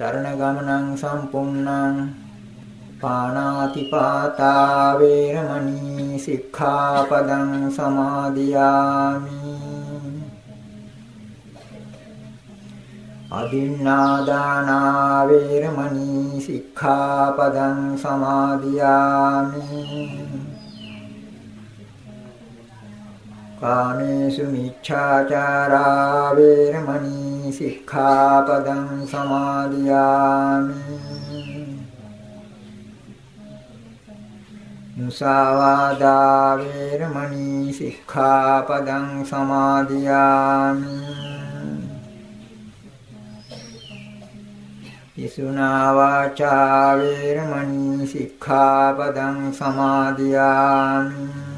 සරණ ගමනං සම්පුන්නං පාණාතිපාතා වේරමණී සික්ඛාපදං සමාදියාමි අදින්නාදානා වේරමණී සික්ඛාපදං සමාදියාමි කාමේසු මිච්ඡාචාරා වේරමණී සික්ඛාපදං සමාදියාමි මුසාවාදා වේරමණී සික්ඛාපදං සමාදියාමි ඉසුනා වාචා වේරමණී සික්ඛාපදං සමාදියාමි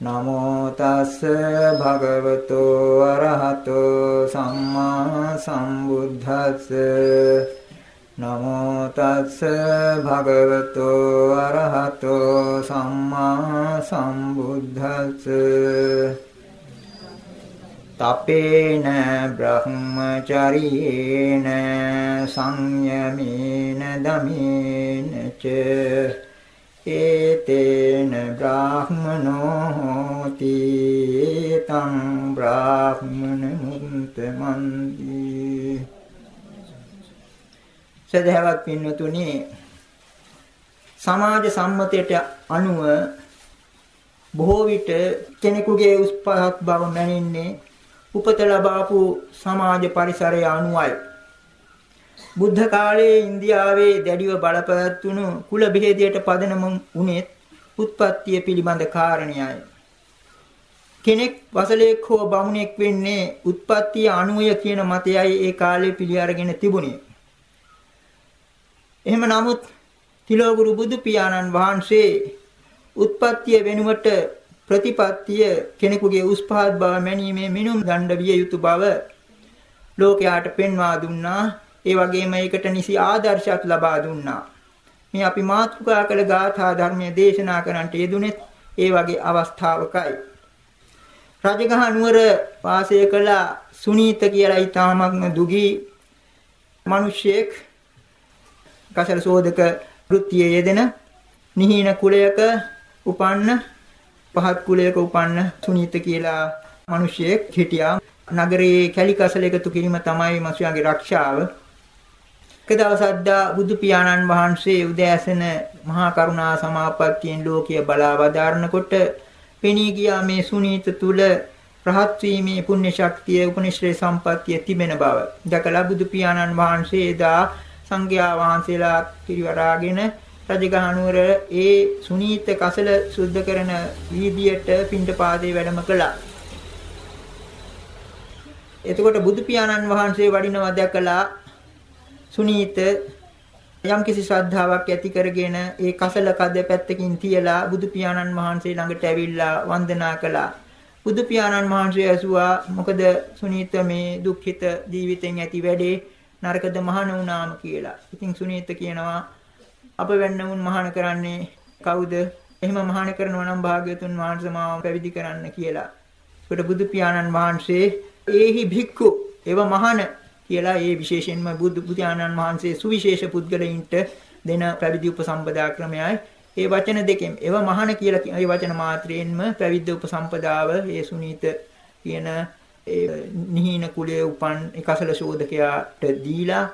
නමෝ තස්ස භගවතු අරහතෝ සම්මා සම්බුද්දස්ස. නමෝ තස්ස භගවතු අරහතෝ සම්මා සම්බුද්දස්ස. තපේන බ්‍රහ්මචරියේන සංයමේන දමේන ච. ඒතේන බ්‍රාහ්මනෝ හෝති තං බ්‍රාහ්මන මුන්තමන්ති සදහවත් පින්නතුනි සමාජ සම්මතයට අනුව බොහෝ විට කෙනෙකුගේ උස්පහත් බව මැනෙන්නේ උපත ලබාපු සමාජ පරිසරය අනුවයි. බුද්ධ කාලයේ ඉන්දියාවේ දැඩිව බලපෑත්තුණු කුල බෙහෙදයට පදනම උනේත් උත්පත්තිය පිළිබඳ කාරණයයි. කෙනෙක් වසලෙක් හෝ බමුණෙක් වෙන්නේ උත්පත්ති අණුය කියන මතයයි ඒ කාලේ පිළි අරගෙන තිබුණේ. එහෙම නමුත් තිලෝගුරු බුදු පියාණන් වහන්සේ උත්පත්තිය වෙනුවට ප්‍රතිපත්තිය කෙනෙකුගේ උස් පහත් බව මැනීමේ මිනුම් දණ්ඩ විය යුතු බව ලෝකයාට පෙන්වා දුන්නා. ඒ වගේම ඒකට නිසි ආදර්ශයක් ලබා දුන්නා. මේ අපි මාතෘකා කළ ගාථා ධර්මයේ දේශනා කරන්නට යෙදුනේත් ඒ වගේ අවස්ථාවකයි. රජගහ නුවර වාසය කළ සුනීත කියලා ඊ타මත්ම දුගී මිනිසෙක් කසල සෝදක වෘත්තියේ යෙදෙන නිහින කුලයක උපන්න පහත් කුලයක උපන්න සුනීත කියලා මිනිසෙක් හිටියා. නගරයේ කැලි කසල එකතු කිරීම තමයි මිනිසයාගේ රක්ෂාව. එක දවසක් දා බුදු පියාණන් වහන්සේ උදෑසන මහා කරුණා සමාපත්තියෙන් ලෝකීය බලා වදාරනකොට පෙනී ගියා මේ සුනීත තුල රහත් වීමේ පුණ්‍ය ශක්තිය උපනිශ්‍රේ සම්පත්තිය තිබෙන බව. දැකලා බුදු පියාණන් වහන්සේ එදා සංඝයා වහන්සේලා පිරිවරාගෙන රජගහනුවර ඒ සුනීත කසල සුද්ධ කරන වීදියට පිණ්ඩපාතේ වැඩම කළා. එතකොට බුදු පියාණන් වහන්සේ වඩිනවා දැකලා සුනීත යම්කිසි ශ්‍රද්ධාවක් ඇති කරගෙන ඒ කසල කද පැත්තකින් තියලා බුදු පියාණන් වහන්සේ ළඟට ඇවිල්ලා වන්දනා කළා. බුදු පියාණන් වහන්සේ ඇසුවා මොකද සුනීත මේ දුක්ඛිත ජීවිතෙන් ඇති වැඩේ නරකද මහාන වුණාම කියලා. ඉතින් සුනීත කියනවා අප වෙන්නමුන් මහාන කරන්නේ කවුද? එහෙම මහාන කරනවා නම් භාග්‍යතුන් වහන්සේ මාව පැවිදි කරන්න කියලා. ඒකට බුදු පියාණන් වහන්සේ ඒහි භික්ඛු එව මහාන කියලා ඒ විශේෂයෙන්ම බුදු බුදුආනන් වහන්සේ සුවිශේෂ පුද්ගලයින්ට දෙන පැවිදි උපසම්පදා ක්‍රමයයි. ඒ වචන දෙකෙන් ඒව මහාන කියලා ඒ වචන මාත්‍රයෙන්ම පැවිද්ද උපසම්පදාව ඒ සුනීත කියන ඒ නිහින කුලයේ උපන් එකසල ශෝධකයාට දීලා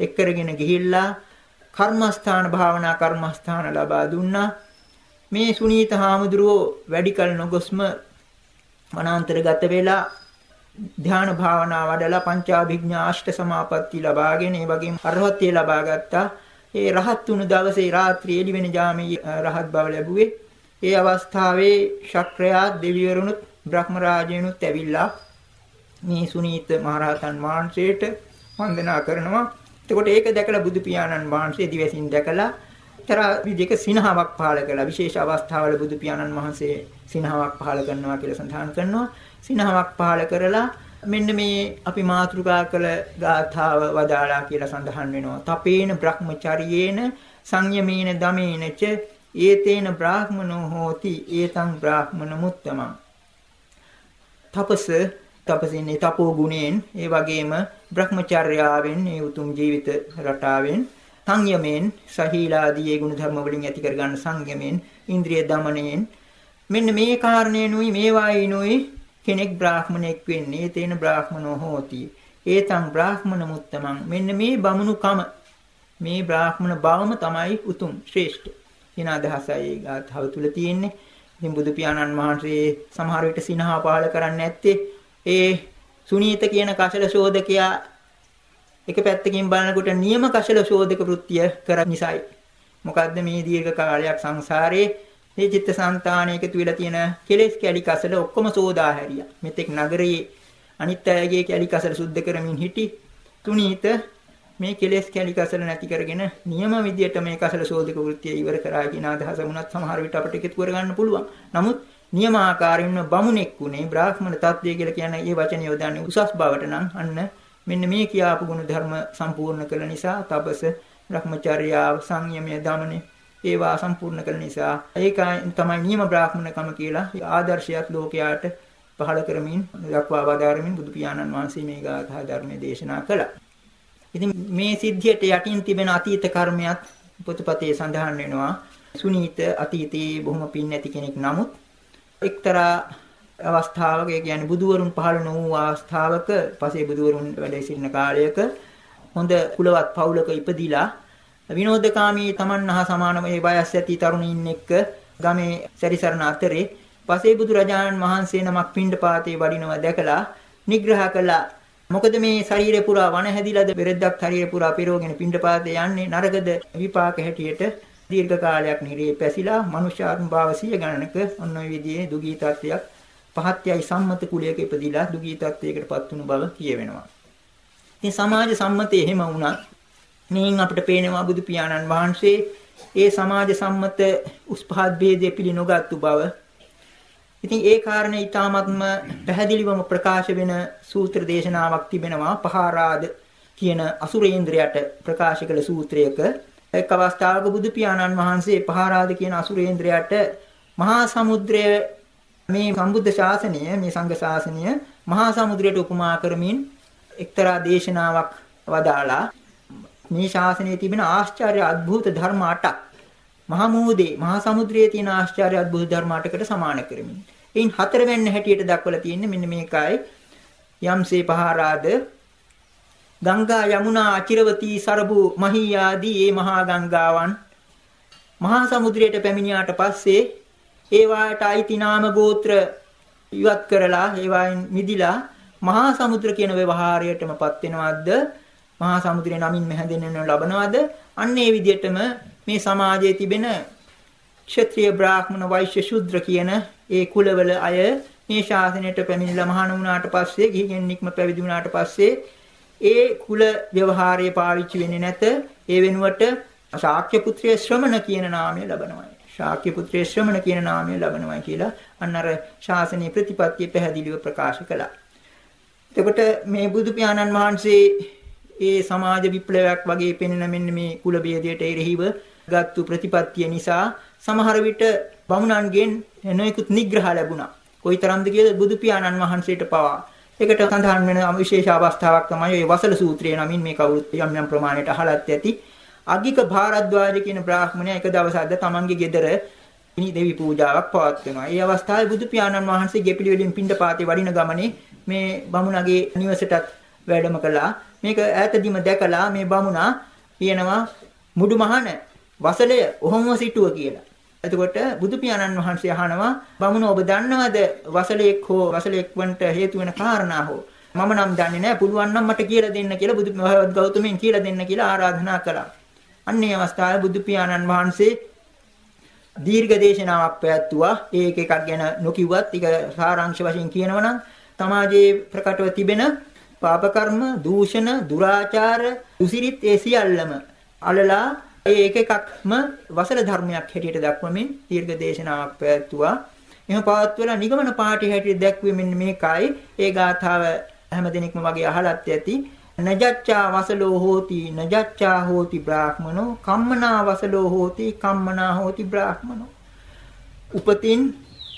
එක්කරගෙන ගිහිල්ලා කර්මස්ථාන භාවනා කර්මස්ථාන ලබා දුන්නා. මේ සුනීත හාමුදුරුවෝ වැඩි කල නොගොස්ම වනාන්තරගත වෙලා ධ්‍යාන භාවනා වඩලා පංචාභිඥා අෂ්ට සමාපatti ලබාගෙන ඒ වගේම අරහත්ත්වය ලබා ගත්තා. ඒ රහත් වුණු දවසේ රාත්‍රියේ එළි වෙන ජාමී රහත් බව ලැබුවේ. ඒ අවස්ථාවේ ශක්‍රයා දෙවිවරුණුත් බ්‍රහ්ම රාජයනුත් ඇවිල්ලා මේ සුනීත මහරහතන් වහන්සේට වන්දනා කරනවා. එතකොට ඒක දැකලා බුදු පියාණන් වහන්සේ දිවසින් දැකලා එක්තරා විදිහක සිනහාවක් පහළ කළා. විශේෂ අවස්ථාවල බුදු පියාණන් වහන්සේ සිනහාවක් පහළ කරනවා කියලා සඳහන් කරනවා. සිනහවක් පහළ කරලා මෙන්න මේ අපි මාතෘකා කළ ගාථාව වදාලා කියලා සඳහන් වෙනවා. තපේන බ්‍රහ්මචරියේන සංයමේන දමේනච ඒතේන බ්‍රාහ්මනෝ හෝති ඒතං බ්‍රාහ්මන මුත්තමං. තපස තපසින්නේ තපෝ ගුණයෙන් ඒ වගේම බ්‍රහ්මචර්යාවෙන් ඒ උතුම් ජීවිත රටාවෙන් සංයමයෙන් සහීලාදී ඒ ගුණ ධර්ම වලින් ඇති කර ගන්න සංයමයෙන් ඉන්ද්‍රිය দমনයෙන් මෙන්න මේ කාරණේනුයි මේවායිනුයි කෙනෙක් බ්‍රාහ්මණෙක් වෙන්නේ තේන බ්‍රාහ්මනෝ හෝති. ඒතං බ්‍රාහ්මණ මුත්තමං. මෙන්න මේ බමුණුකම මේ බ්‍රාහ්මණ බවම තමයි උතුම් ශ්‍රේෂ්ඨ. කියන අදහසයි ගාථාව තුල තියෙන්නේ. ඉතින් බුදු පියාණන් වහන්සේ සමහර විට සිනහා පහල කරන්නේ නැත්තේ. ඒ සුනීත කියන කසල ශෝධකයා එක පැත්තකින් බලනකොට නියම කසල ශෝධක වෘත්තිය කර නිසායි. මොකද්ද මේ දීර්ඝ කාලයක් සංසාරේ? මේ චිත්තසංතානය එකතු වෙලා තියෙන කෙලෙස් කැලි කසල ඔක්කොම සෝදා හැරියා. මෙතෙක් නගරයේ අනිත් අයගේ කැලි කසල සුද්ධ කරමින් හිටි තුනීත මේ කෙලෙස් කැලි කසල නැති කරගෙන නියම විදියට මේ කසල සෝදක වෘත්තිය ඉවර කරා කියන අදහස වුණත් සමහර විට අපිට එකතු කරගන්න පුළුවන්. නමුත් නියම ආකාරයෙන්ම බමුණෙක් උනේ බ්‍රාහ්මණ තත්ත්වය කියලා කියන මේ වචනේ යොදන්නේ උසස් බවට නම් අන්න මෙන්න මේ කියාපු ගුණ ධර්ම සම්පූර්ණ කළ නිසා තපස බ්‍රහ්මචර්යාව සංයමය දමනේ ඒවා සම්පූර්ණ කරන නිසා ඒකයි තමයි නියම බ්‍රාහ්මණකම කියලා ආදර්ශයක් ලෝකයාට පහළ කරමින් දක්වා වදාරමින් බුදු පියාණන් වහන්සේ මේ ගාථා ධර්මයේ දේශනා කළා. ඉතින් මේ සිද්ධියට යටින් තිබෙන අතීත කර්මයක් පොතපතේ සඳහන් වෙනවා. සුනීත අතීතයේ බොහොම පින් නැති කෙනෙක් නමුත් එක්තරා අවස්ථාවක ඒ කියන්නේ බුදුවරුන් පහළ නොවූ අවස්ථාවක පසේ බුදුවරුන් වැඩ සිටින කාලයක හොඳ කුලවත් පවුලක ඉපදිලා විනෝදකාමී තමන් හා සමාන මේ වයස් ඇති තරුණයින් එක්ක ගමේ සැරිසරන අතරේ පසේ බුදු රජාණන් වහන්සේ නමක් පිණ්ඩපාතේ වඩිනවා දැකලා නිග්‍රහ කළා මොකද මේ ශරීරේ පුරා වන හැදිලාද බෙරෙද්දක් ශරීරේ පුරා පිරෝගෙන පිණ්ඩපාතේ යන්නේ නරකද විපාක හැටියට දීර්ඝ කාලයක් නිරේ පැසිලා මනුෂ්‍යාත්ම භාව සිය ගණනක ඔන්න ඔය විදිහේ දුගී තත්ත්වයක් පහත්යයි සම්මත කුලයක ඉපදිලා දුගී තත්වයකටපත් වුණු බව කියවෙනවා. ඉතින් සමාජ සම්මතය එහෙම වුණත් මේන් අපිට පේනවා බුදු පියාණන් වහන්සේ ඒ සමාජ සම්මත උස් පහත් ભેදය පිළි නොගත්තු බව. ඉතින් ඒ කාරණේ ඊ타මත්ම පැහැදිලිවම ප්‍රකාශ වෙන සූත්‍ර දේශනාවක් තිබෙනවා පහාරාද කියන අසුරේන්ද්‍රයට ප්‍රකාශ කළ සූත්‍රයක එක් අවස්ථාවක බුදු පියාණන් වහන්සේ පහාරාද කියන අසුරේන්ද්‍රයට මහා සමුද්‍රය මේ සම්බුද්ධ ශාසනය මේ සංඝ ශාසනය මහා සමුද්‍රයට උපමා කරමින් එක්තරා දේශනාවක් වදාලා මේ ශාසනයේ තිබෙන ආශ්චර්ය අద్භූත ධර්ම 8ක් මහා මූදේ මහා සමුද්‍රයේ තියෙන ආශ්චර්ය අద్භූත ධර්ම 8කට සමාන කරමින්. එයින් හතරවෙනි හැටියට දක්වලා තියෙන්නේ මෙන්න මේකයි. යම්සේ පහාරාද ගංගා යමුනා අචිරවතී සරබු මහී ආදී මේ මහා ගංගාවන්. මහා සමුද්‍රයට පැමිණියාට පස්සේ ඒවාට අයිති නාම ගෝත්‍ර ඉවත් කරලා ඒවායින් මිදිලා මහා සමුද්‍ර කියන ව්‍යවහාරයටමපත් වෙනවද මහා සමුද්‍රය නමින් හැඳින්වෙනු ලබනවද? අන්න ඒ විදිහටම මේ සමාජයේ තිබෙන ක්ෂත්‍රීය බ්‍රාහ්මණ වෛශ්‍ය ශුද්‍ර කියන ඒ කුලවල අය මේ ශාසනයට පැමිණිලා මහාන වුණාට පස්සේ ගිහින් නික්ම පැවිදි වුණාට පස්සේ ඒ කුල ව්‍යවහාරය පාවිච්චි වෙන්නේ නැත. ඒ වෙනුවට ශාක්‍ය පුත්‍රයේ ශ්‍රමණ කියන නාමය ලබනවා ශාක්‍ය පුත්‍රයේ ශ්‍රමණ කියන නාමය ලබනවා කියලා අන්න අර ශාසනීය ප්‍රතිපත්තිය පැහැදිලිව ප්‍රකාශ කළා. එතකොට මේ බුදු පියාණන් වහන්සේ ඒ සමාජ විප්ලවයක් වගේ පෙනෙන මෙන්න මේ කුල ભેදයට එරෙහිව ගත්තු ප්‍රතිපත්තිය නිසා සමහර විට බමුණන්ගෙන් නොයෙකුත් නිග්‍රහ ලැබුණා. කොයිතරම්ද කියලා බුදු පියාණන් වහන්සේට පවා. ඒකට සඳහන් වෙන විශේෂ අවස්ථාවක් තමයි මේ වසල සූත්‍රය නමින් මේ කවුරුත් යම් යම් ප්‍රමාණයට අහලත් ඇති. අග්ගික භාරද්වාජ කියන බ්‍රාහ්මණයා එක දවසක්ද තමන්ගේ ගෙදර ඉනි දෙවි පූජාවක් පවත්වනවා. ඒ අවස්ථාවේ බුදු පියාණන් වහන්සේ ගෙපිලි වලින් පිණ්ඩපාතේ වඩින ගමනේ මේ බමුණගේ නිවසටත් වැඩම කළා. මේක ඈතදීම දැකලා මේ බමුණා කියනවා මුඩු මහන වසලය ඔහොම සිටුව කියලා. එතකොට බුදු පියාණන් වහන්සේ අහනවා බමුණ ඔබ දන්නවද වසලෙක් හෝ වසලෙක් වන්ට හේතු වෙන කාරණා හෝ මම නම් දන්නේ නැහැ පුළුවන් නම් මට කියලා දෙන්න කියලා බුදු ගෞතමයන් කියලා දෙන්න කියලා ආරාධනා කළා. අන්නේ අවස්ථාවේ බුදු පියාණන් වහන්සේ දීර්ඝ දේශනාවක් පැවැත්තුවා. ඒක එකක් ගැන නොකියුවත් ඒක සාරාංශ වශයෙන් කියනවනම් සමාජයේ ප්‍රකටව තිබෙන පාප කර්ම, දූෂණ, දුරාචාර, දුසිරිත් ඒ සියල්ලම අලලා ඒ එක එකක්ම වසල ධර්මයක් හැටියට දක්වමින් දීර්ඝ දේශනාවක් පැවැත්තුවා. එහෙම පවත්වලා නිගමන පාටි හැටියට දැක්වෙමින් මේකයි ඒ ගාථාව හැමදෙනෙක්ම වගේ අහලත් ඇති. නජච්ඡා වසලෝ හෝති නජච්ඡා හෝති බ්‍රාහ්මනෝ කම්මනා වසලෝ හෝති කම්මනා හෝති බ්‍රාහ්මනෝ උපතින්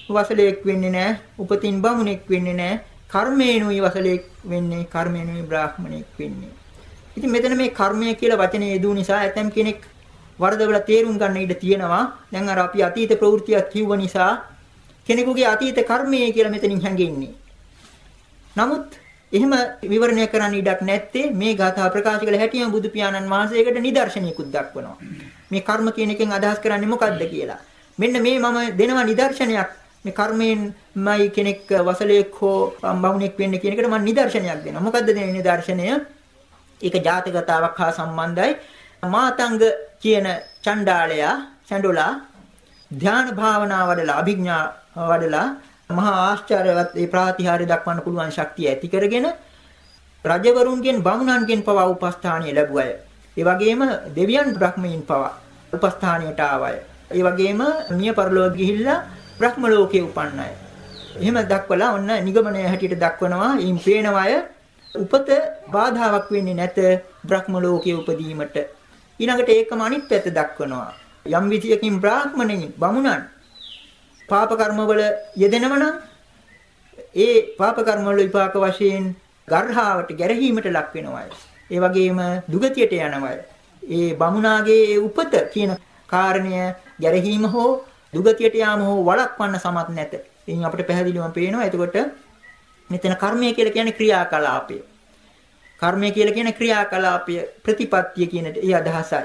වසලයක් වෙන්නේ නැහැ උපතින් බමුණෙක් වෙන්නේ නැහැ කර්මේනුයි වසලෙක් වෙන්නේ කර්මේනුයි බ්‍රාහ්මණෙක් වෙන්නේ. ඉතින් මෙතන මේ කර්මය කියලා වචනේ යෙදූ නිසා ඇතම් කෙනෙක් වරදවල තේරුම් ගන්න ඉඩ තියෙනවා. දැන් අර අපි අතීත ප්‍රවෘත්තියක් කිව්ව නිසා කෙනෙකුගේ අතීත කර්මය කියලා මෙතනින් හැඟෙන්නේ. නමුත් එහෙම විවරණය කරන්න ඉඩක් නැත්තේ මේ ගාථා ප්‍රකාශ කළ හැටිම බුදු පියාණන් වහන්සේකට නිදර්ශනයකුත් දක්වනවා. මේ කර්ම කියන එකෙන් අදහස් කරන්නේ මොකද්ද කියලා. මෙන්න මේ මම දෙනවා නිදර්ශනයක් මේ කර්මයෙන්මයි කෙනෙක් වසලයක් හෝ බමුණෙක් වෙන්නේ කියන එකට මම නිදර්ශනයක් දෙනවා. මොකද්ද දෙන නිදර්ශනය? ඒක ජාතකතාවක් හා සම්බන්ධයි. මාතංග කියන චණ්ඩාලයා චඬුලා ධ්‍යාන භාවනා වඩලා අභිඥා වඩලා මහා ආශ්චර්යවත් ඒ ප්‍රාතිහාර්ය දක්වන්න පුළුවන් ශක්තිය ඇති කරගෙන රජවරුන්ගෙන් බමුණන්ගෙන් පවා උපස්ථානීය ලැබුවය. ඒ වගේම දෙවියන් බ්‍රහ්මීන් පවා උපස්ථානයට ආවය. ඒ වගේම මිය පරලෝක ගිහිල්ලා බ්‍රහ්ම ලෝකයේ උපන්න අය. එහෙම දක්වලා ඔන්න නිගමනය හැටියට දක්වනවා ඊම් පේනවය උපත බාධාවක් වෙන්නේ නැත බ්‍රහ්ම ලෝකයේ උපදීමට. ඊළඟට ඒකම අනිත් පැත්ත දක්වනවා. යම් විදියකින් බ්‍රාහ්මණයින් බමුණන් පාප කර්මවල යෙදෙනව නම් ඒ පාප කර්මවල විපාක වශයෙන් ගර්හාවට ගැරහීමට ලක් වෙනවයි. ඒ වගේම දුගතියට යනවයි. ඒ බමුණාගේ උපත කියන කාරණය ගැරහීම හෝ දුගතියට යාම හෝ වළක්වන්න සමත් නැත. එයින් අපිට පැහැදිලිවම පේනවා. එතකොට මෙතන කර්මය කියලා කියන්නේ ක්‍රියාකලාපය. කර්මය කියලා කියන ක්‍රියාකලාපය ප්‍රතිපත්තිය කියන ඒ අදහසයි.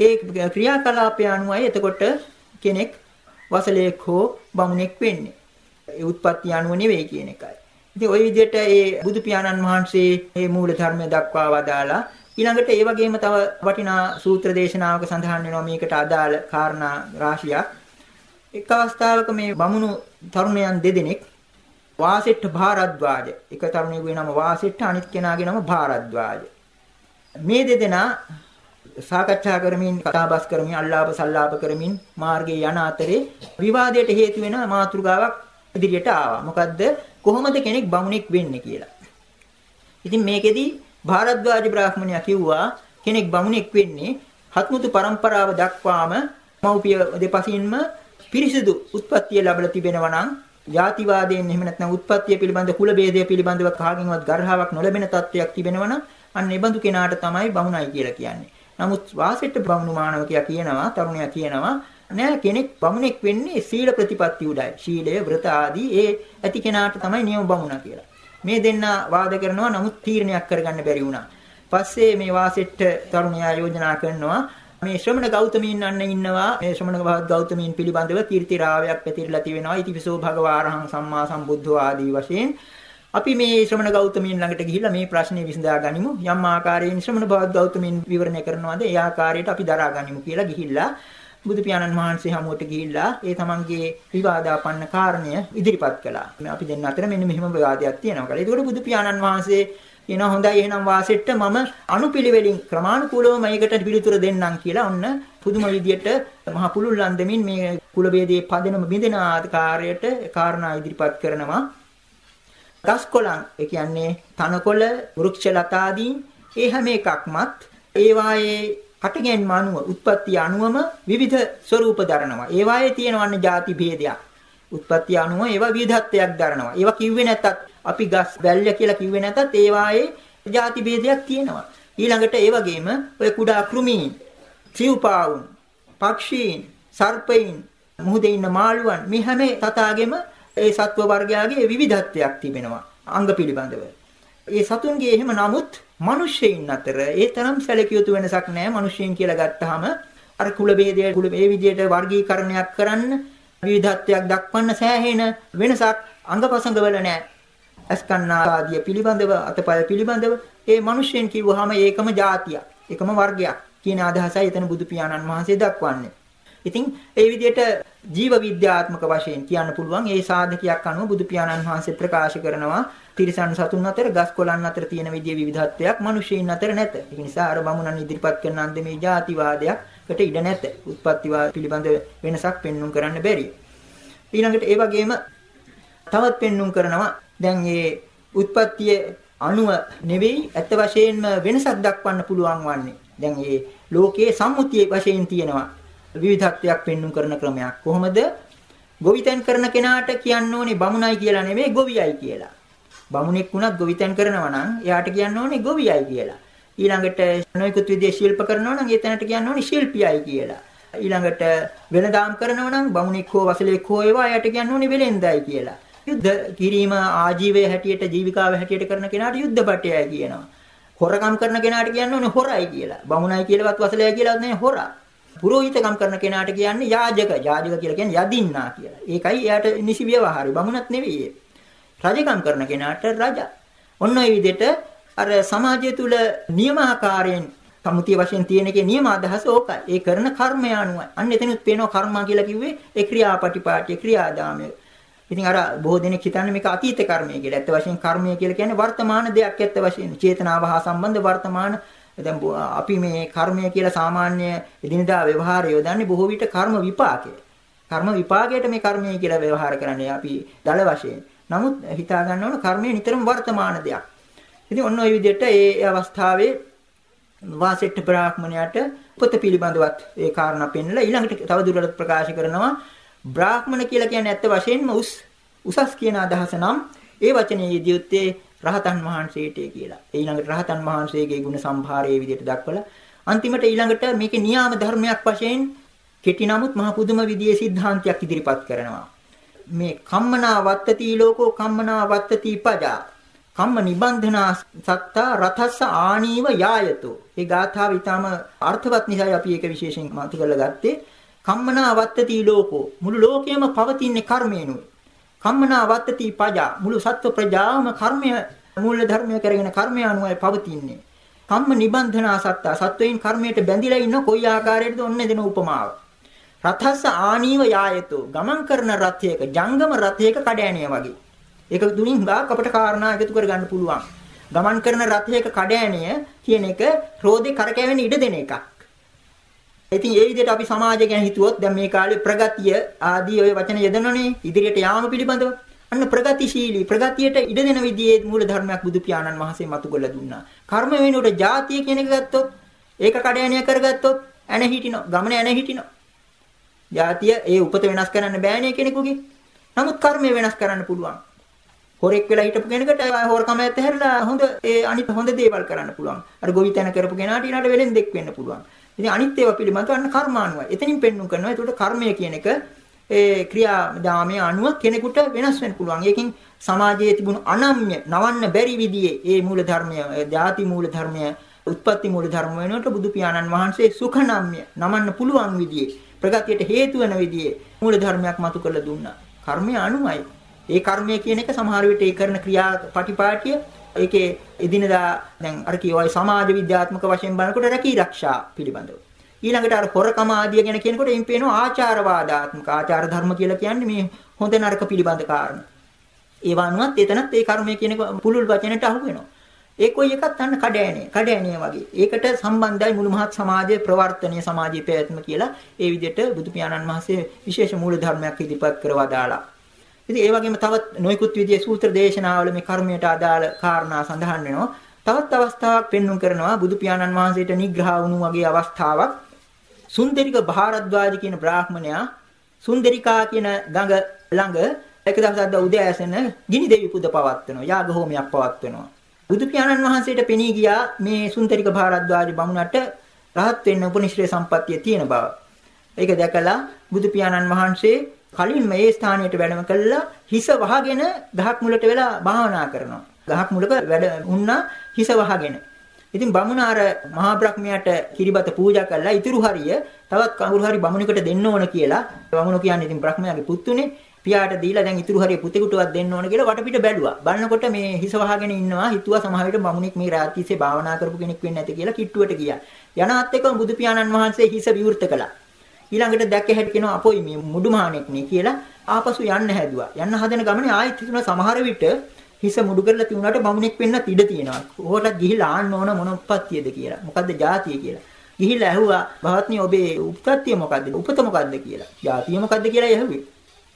ඒ ක්‍රියාකලාපය අනුවයි එතකොට කෙනෙක් වසලයක් හෝ බමුණෙක් වෙන්නේ. ඒ උත්පත්ති අනුව නෙවෙයි කියන එකයි. ඉතින් ওই විදිහට ඒ බුදු පියාණන් වහන්සේ මේ මූල ධර්මය දක්වා වදාලා ඊළඟට ඒ වගේම තව වටිනා සූත්‍ර දේශනාවක සඳහන් වෙනවා මේකට අදාළ කාරණා රාශියක්. එක් අවස්ථාවක මේ බමුණු තරුණයන් දෙදෙනෙක් වාසෙට්ට භාරද්වාජ. එක තරුණයෙකුගේ නම වාසෙට්ට අනිත් කෙනාගේ නම භාරද්වාජ. මේ දෙදෙනා සාකච්ඡා කරමින් කතාබස් කරමින් අල්ලාප සල්ලාප කරමින් මාර්ගයේ යන අතරේ විවාදයට හේතු වෙන මාතෘකාවක් ඉදිරියට ආවා. මොකද්ද? කොහොමද කෙනෙක් බමුණෙක් වෙන්නේ කියලා. ඉතින් මේකෙදි භාරද්වාජ බ්‍රාහ්මණයා කිව්වා කෙනෙක් බමුණෙක් වෙන්නේ හත්මුතු પરම්පරාව දක්වාම මව්පිය දෙපසින්ම පිරිසිදු උත්පත්තිය ලැබලා තිබෙනවා නම් ಜಾතිවාදයෙන් එහෙම නැත්නම් උත්පත්තිය පිළිබඳ කුල ભેදය පිළිබඳව කාගෙන්වත් ගර්හාවක් නොලැබෙන තත්වයක් තිබෙනවා නම් අන්න ඒ බඳු කෙනාට තමයි බමුණයි කියලා කියන්නේ. නමුත් වාසෙට බමුණු මානවකයා කියනවා තරුණයා කියනවා නෑ කෙනෙක් බමුණෙක් වෙන්නේ සීල ප්‍රතිපත්ති උඩයි. ශීලය වෘත ආදී ඒ ඇති කෙනාට තමයි නියම බමුණා කියලා. මේ දෙන්න වාද කරනවා නමුත් තීරණයක් කරගන්න බැරි වුණා. පස්සේ මේ වාසෙට තරුණයා යෝජනා කරනවා මේ ශ්‍රමණ ගෞතමීන් අන්න ඉන්නවා. මේ ශ්‍රමණ ගෞතමීන් පිළිබඳව කීර්ති රාවයක් පැතිරලා තිබෙනවා. ඉතිවිසෝ භගවාරහං සම්මා සම්බුද්ධෝ ආදී වශයෙන්. අපි මේ ශ්‍රමණ ගෞතමීන් ළඟට ගිහිල්ලා මේ ප්‍රශ්නේ විසඳා ගනිමු. යම් ආකාරයෙන් ශ්‍රමණ භවත් ගෞතමීන් විවරණය කරනවාද? ඒ ආකාරයට අපි දරා ගනිමු කියලා ගිහිල්ලා බුදු පියාණන් වහන්සේ හමුවට ගිහිල්ලා ඒ තමන්ගේ විවාදාපන්න කාරණය ඉදිරිපත් කළා. අපි දෙන්න අතර මෙන්න මෙහෙම විවාදයක් තියෙනවා කියලා. ඒකෝට බුදු පියාණන් වහන්සේ කියනවා හොඳයි එහෙනම් වාසෙට්ට මම අනුපිළිවෙලින් ක්‍රමානුකූලව මේකට පිළිතුර දෙන්නම් කියලා ඔන්න පුදුම විදියට මහ පුළුල්ලන් දෙමින් මේ කුලභේදයේ පදනම බිඳෙන ආකාරයට කාරණා ඉදිරිපත් කරනවා. ගස්කොළන් ඒ කියන්නේ තනකොළ, වෘක්ෂ ලතාදීන් ඒ හැම එකක්මත් ඒවායේ කටගැන්ම අනුව, උත්පත්ති අනුවම විවිධ ස්වරූප දරනවා. ඒවායේ තියෙනවන්නේ ಜಾති භේදයක්. උත්පත්ති අනුව ඒවා විවිධත්වයක් දරනවා. ඒවා කිව්වේ නැත්තත් අපි ගස් වැල්ල කියලා කිව්වේ නැතත් ඒවායේ ಜಾති ભેදයක් තියෙනවා. ඊළඟට ඒ වගේම ඔය කුඩා කෘමීන්, සිව්පාවුන්, පක්ෂීන්, සර්පයින්, මුහුදේ ඉන්න මාළුවන් මේ හැම තතාගෙම ඒ සත්ව වර්ගයාගේ විවිධත්වයක් තිබෙනවා අංග පිළිබඳව. ඒ සතුන්ගේ එහෙම නමුත් මිනිස්සෙයින් අතර ඒ තරම් සැලකිය යුතු වෙනසක් නැහැ. මිනිස්සෙයින් කියලා ගත්තාම අර කුල ભેදය කුල මේ විදිහට වර්ගීකරණයක් කරන්න විවිධත්වයක් දක්වන්න සෑහෙන වෙනසක් අංගපසංගවල නැහැ. අස්කන්නා ආදිය පිළිබඳව අතපය පිළිබඳව ඒ මිනිස්යෙන් කිව්වහම ඒකම જાතියක්. එකම වර්ගයක් කියන අදහසයි එතන බුදු පියාණන් වහන්සේ දක්වන්නේ. ඉතින් ඒ විදිහට ජීව විද්‍යාත්මක වශයෙන් කියන්න පුළුවන් ඒ සාධකයක් අනුව බුදු පියාණන් වහන්සේ ප්‍රකාශ කරනවා තිරිසන් සතුන් අතර ගස් කොළන් අතර තියෙන විදිය විවිධත්වයක් මිනිසෙයින් අතර නැත. ඒ නිසා අර බමුණන් ඉදිරිපත් කරන අන්දමේ ಜಾතිවාදයක්කට ඉඩ නැත. උත්පත්තිවාද පිළිබඳ වෙනසක් පෙන්눔 කරන්න බැරි. ඊළඟට ඒ වගේම තවත් පෙන්눔 කරනවා දැන් මේ උත්පත්තිය අණුව නෙවෙයි ඇත්ත වශයෙන්ම වෙනසක් දක්වන්න පුළුවන් වන්නේ. දැන් මේ ලෝකයේ සම්මුතියේ වශයෙන් තියෙනවා විවිධත්වයක් පෙන්눔 කරන ක්‍රමයක්. කොහොමද? ගොවිතැන් කරන කෙනාට කියන්න ඕනේ බමුණයි කියලා නෙවෙයි ගොවියයි කියලා. බමුණෙක් වුණත් ගොවිතැන් කරනවා නම් එයාට කියන්න ඕනේ ගොවියයි කියලා. ඊළඟට නොයෙකුත් විදිහේ ශිල්ප කරනවා නම් ඒ තැනට කියන්න ඕනේ ශිල්පියයි කියලා. ඊළඟට වෙනදාම් කරනවා නම් බමුණෙක් හෝ වසලෙක් හෝ ඒවා එයාට කියන්න ඕනේ වෙලෙන්දයි කියලා. යුද්ධ කිරීම ආජීවයේ හැටියට ජීවිකාව හැටියට කරන කෙනාට යුද්ධපටයයි කියනවා. හොරකම් කරන කෙනාට කියන්න ඕනේ හොරයි කියලා. බමුණයි කියලාවත් වසලයි කියලාවත් නෙවෙයි හොරා. පුරোহিতකම් කරන කෙනාට කියන්නේ යාජක. යාජක කියලා කියන්නේ යදින්නා කියලා. ඒකයි එයාට නිසි ව්‍යවහාරය. බමුණත් නෙවෙයි. රජකම් කරන කෙනාට රජා. ඔන්න ඔය විදිහට අර සමාජය තුල නියමාකාරයෙන් සමුතිය වශයෙන් තියෙන එකේ නියම අදහස ඕකයි. ඒ කරන කර්මය අනුවයි. අන්න එතනත් පේනවා කර්මා කියලා කිව්වේ ඒ ක්‍රියාපටිපාටි ක්‍රියාදාමය. ඉතින් අර බොහෝ දෙනෙක් හිතන්නේ මේක අතීත කර්මය කියලා. ඇත්ත වශයෙන් කර්මය කියලා කියන්නේ වර්තමාන දෙයක් ඇත්ත වශයෙන්. චේතනාව හා සම්බන්ධ වර්තමාන දැන් අපි මේ කර්මය කියලා සාමාන්‍ය එදිනදා ව්‍යවහාරය යොදන්නේ බොහෝ විට කර්ම විපාකය. කර්ම විපාකයට මේ කර්මය කියලා ව්‍යවහාර කරන්නේ අපි දල වශයෙන්. නමුත් හිතා ගන්න ඕන කර්මය නිතරම වර්තමාන දෙයක්. ඉතින් ඔන්න ඔය විදිහට ඒ අවස්ථාවේ වාසෙට්ට බ්‍රාහ්මණයාට උපත පිළිබඳවත් ඒ කාරණා පෙන්නලා ඊළඟට තව දුරටත් ප්‍රකාශ කරනවා බ්‍රාහ්මණ කියලා කියන්නේ ඇත්ත වශයෙන්ම උස් උසස් කියන අදහස නම් ඒ වචනේ යෙදියුත්තේ රහතන් වහන්සේට කියලා. ඊළඟට රහතන් වහන්සේගේ ගුණ සම්භාරයේ විදිහට දක්වලා අන්තිමට ඊළඟට මේකේ නියාම ධර්මයක් වශයෙන් කෙටි නමුත් මහ පුදුම විදියේ સિદ્ધාන්තයක් ඉදිරිපත් කරනවා. මේ කම්මනා වත්තති ලෝකෝ කම්මනා වත්තති පජා. කම්ම නිබන්ධනා සත්තා රතස්ස ආනීව යායතෝ. මේ ගාථාව ඊටම අර්ථවත් නිසායි අපි ඒක විශේෂයෙන් මතු කරලා ගත්තේ. කම්මනා වත්තති ලෝකෝ මුළු ලෝකයම පවතින්නේ කර්මයෙන්ුයි. කම්මනා වත්තති පජා මුළු සත්ව ප්‍රජාවම කර්මය මූල ධර්මය කරගෙන කර්මය අනුවයි පවතින්නේ. කම්ම නිබන්ධනා සත්තා සත්වයින් කර්මයට බැඳිලා ඉන්න කොයි ආකාරයකද ඔන්න දෙන උපමාව. රතස්ස ආනීව යායතෝ ගමන් කරන රථයක ජංගම රථයක කඩෑනිය වගේ. ඒක දුලින් හුඟක් අපට කාරණා එකතු කරගන්න පුළුවන්. ගමන් කරන රථයක කඩෑනිය කියන එක රෝදේ කරකැවෙන ඉඩ දෙන එකක්. ඉතින් ඒ විදිහට අපි සමාජය ගැන හිතුවොත් දැන් මේ කාලේ ප්‍රගතිය ආදී ওই වචන යදනනේ ඉදිරියට යාම පිළිබඳව අන්න ප්‍රගතිශීලී ප්‍රගතියට ඉඩ දෙන විදිහේ මූල ධර්මයක් බුදු පියාණන් වහන්සේ මතුගල දුන්නා. කර්ම වෙනුවට ජාතිය කියන එක ගත්තොත් ඒක කඩයණිය කරගත්තොත් ඇන හිටිනවා. ගමන ඇන හිටිනවා. ජාතිය ඒ උපත වෙනස් කරන්න බෑනේ කෙනෙකුගේ. නමුත් කර්මය වෙනස් කරන්න පුළුවන්. හොරෙක් වෙලා හිටපු කෙනෙකුට හොරකම ඇතහැරලා හොඳ ඒ අනිත් හොඳ දේවල් කරන්න පුළුවන්. අර ගොවිතැන කරපු කෙනාට ඊළඟට වෙලෙන් දෙක් වෙන්න පුළුවන්. ඉතින් අනිත් ඒවා පිළිබඳව අන්න කර්මානුවයි. එතනින් පෙන්눔 කරනවා. ඒකට කර්මය කියන එක ඒ ක්‍රියාදාමයේ අනුව කෙනෙකුට වෙනස් වෙන්න පුළුවන්. ඒකෙන් සමාජයේ තිබුණු අනම්‍ය, නවන්න බැරි විදිහේ ඒ මූල ධර්මය, ಜಾති මූල ධර්මය, උත්පත්ති මූල ධර්ම වෙනකොට බුදු පියාණන් වහන්සේ සුඛනම්ය, නමන්න පුළුවන් විදිහේ ප්‍රගතියට හේතු වෙන විදිහේ මූල ධර්මයක් මතු කරලා දුන්නා. කර්මය අනුමයි. ඒ කර්මය කියන එක සමහර විට ඒ කරන ක්‍රියා පටිපාටිය ඒකේ එදිනදා දැන් අර කියවයි සමාජ විද්‍යාත්මක වශයෙන් බලනකොට රැකී ආරක්ෂා පිළිබඳව. ඊළඟට අර හොරකම ආදිය ගැන කියනකොට එයින් පේනවා ආචාරවාදාත්මක ආචාර ධර්ම කියලා කියන්නේ මේ හොඳ නරක පිළිබඳ කාරණා. ඒ වන්වත් එතනත් ඒ කර්මය කියන පුළුල් වචනට අහු වෙනවා. ඒ කොයි එකත් අන්න කඩෑනේ කඩෑනේ වගේ. ඒකට සම්බන්ධයි මුළු මහත් සමාජයේ ප්‍රවර්තනීය සමාජයේ පැවැත්ම කියලා ඒ විදිහට බුදු පියාණන් වහන්සේ විශේෂ මූල ධර්මයක් ඉදිරිපත් කරවදාලා. ඉතින් ඒ වගේම තවත් නොයෙකුත් විදිහේ සූත්‍ර දේශනාවල මේ කර්මයට අදාළ කාරණා සඳහන් වෙනවා. තවත් අවස්ථාවක් පෙන්වුම් කරනවා බුදු පියාණන් වහන්සේට නිග්‍රහ වුණු වගේ අවස්ථාවක්. සුන්දරික භාරද්වාජ කියන බ්‍රාහ්මණයා සුන්දරිකා කියන ගඟ ළඟ එක දවසක් උදෑසන ගිනි දෙවි පුද පවත්වනවා. යාග හෝමයක් පවත්වනවා. බුදු පියාණන් වහන්සේට පෙනී ගියා මේ සුන්දරික භාරද්වාජ බමුණට රහත් වෙන්න උපනිශ්‍රේ සම්පත්තිය තියෙන බව. ඒක දැකලා බුදු පියාණන් වහන්සේ කලින් මේ ස්ථානයට වැඩම කළා හිස වහගෙන ගහක් මුලට වෙලා භාවනා කරනවා. ගහක් මුලක වැඩ වුණා හිස වහගෙන. ඉතින් බමුණ අර මහා බ්‍රහ්මයාට කිරිබත පූජා කළා. ඉතුරු හරිය තවත් කවුරු හරි බමුණෙකුට දෙන්න ඕන කියලා. බමුණ කියන්නේ ඉතින් බ්‍රහ්මයාගේ පුතුනේ. පියාට දීලා දැන් ඉතුරු හරිය පුතෙකුටවත් දෙන්න ඕන කියලා වටපිට බැලුවා. බලනකොට මේ හිස වහගෙන ඉන්නවා. හිතුවා සමහර විට බමුණෙක් මේ රාත්‍රියේ භාවනා කරපු කෙනෙක් වෙන්නේ නැති කියලා කිට්ටුවට ගියා. යනාත් එක්කම බුදු පියාණන් වහන්සේ හිස විවෘත කළා. ඊළඟට දැක්ක හැටි කියනවා අපොයි මේ මුඩුමහණෙක් නේ කියලා ආපසු යන්න හැදුවා. යන්න හදන ගමනේ ආයෙත් හිතුණා සමහර විට හිස මුඩු කරලා තියුණාට බමුණෙක් වෙන්නත් ඉඩ තියෙනවා. කොහොටත් ගිහිලා ආන්න ඕන මොන උප්පත්තියද කියලා. මොකද්ද ජාතිය කියලා. ගිහිල්ලා ඇහුවා භවත්නි ඔබේ උප්පත්තිය මොකද්ද? උපත මොකද්ද කියලා. ජාතිය මොකද්ද කියලා ඇහුවේ.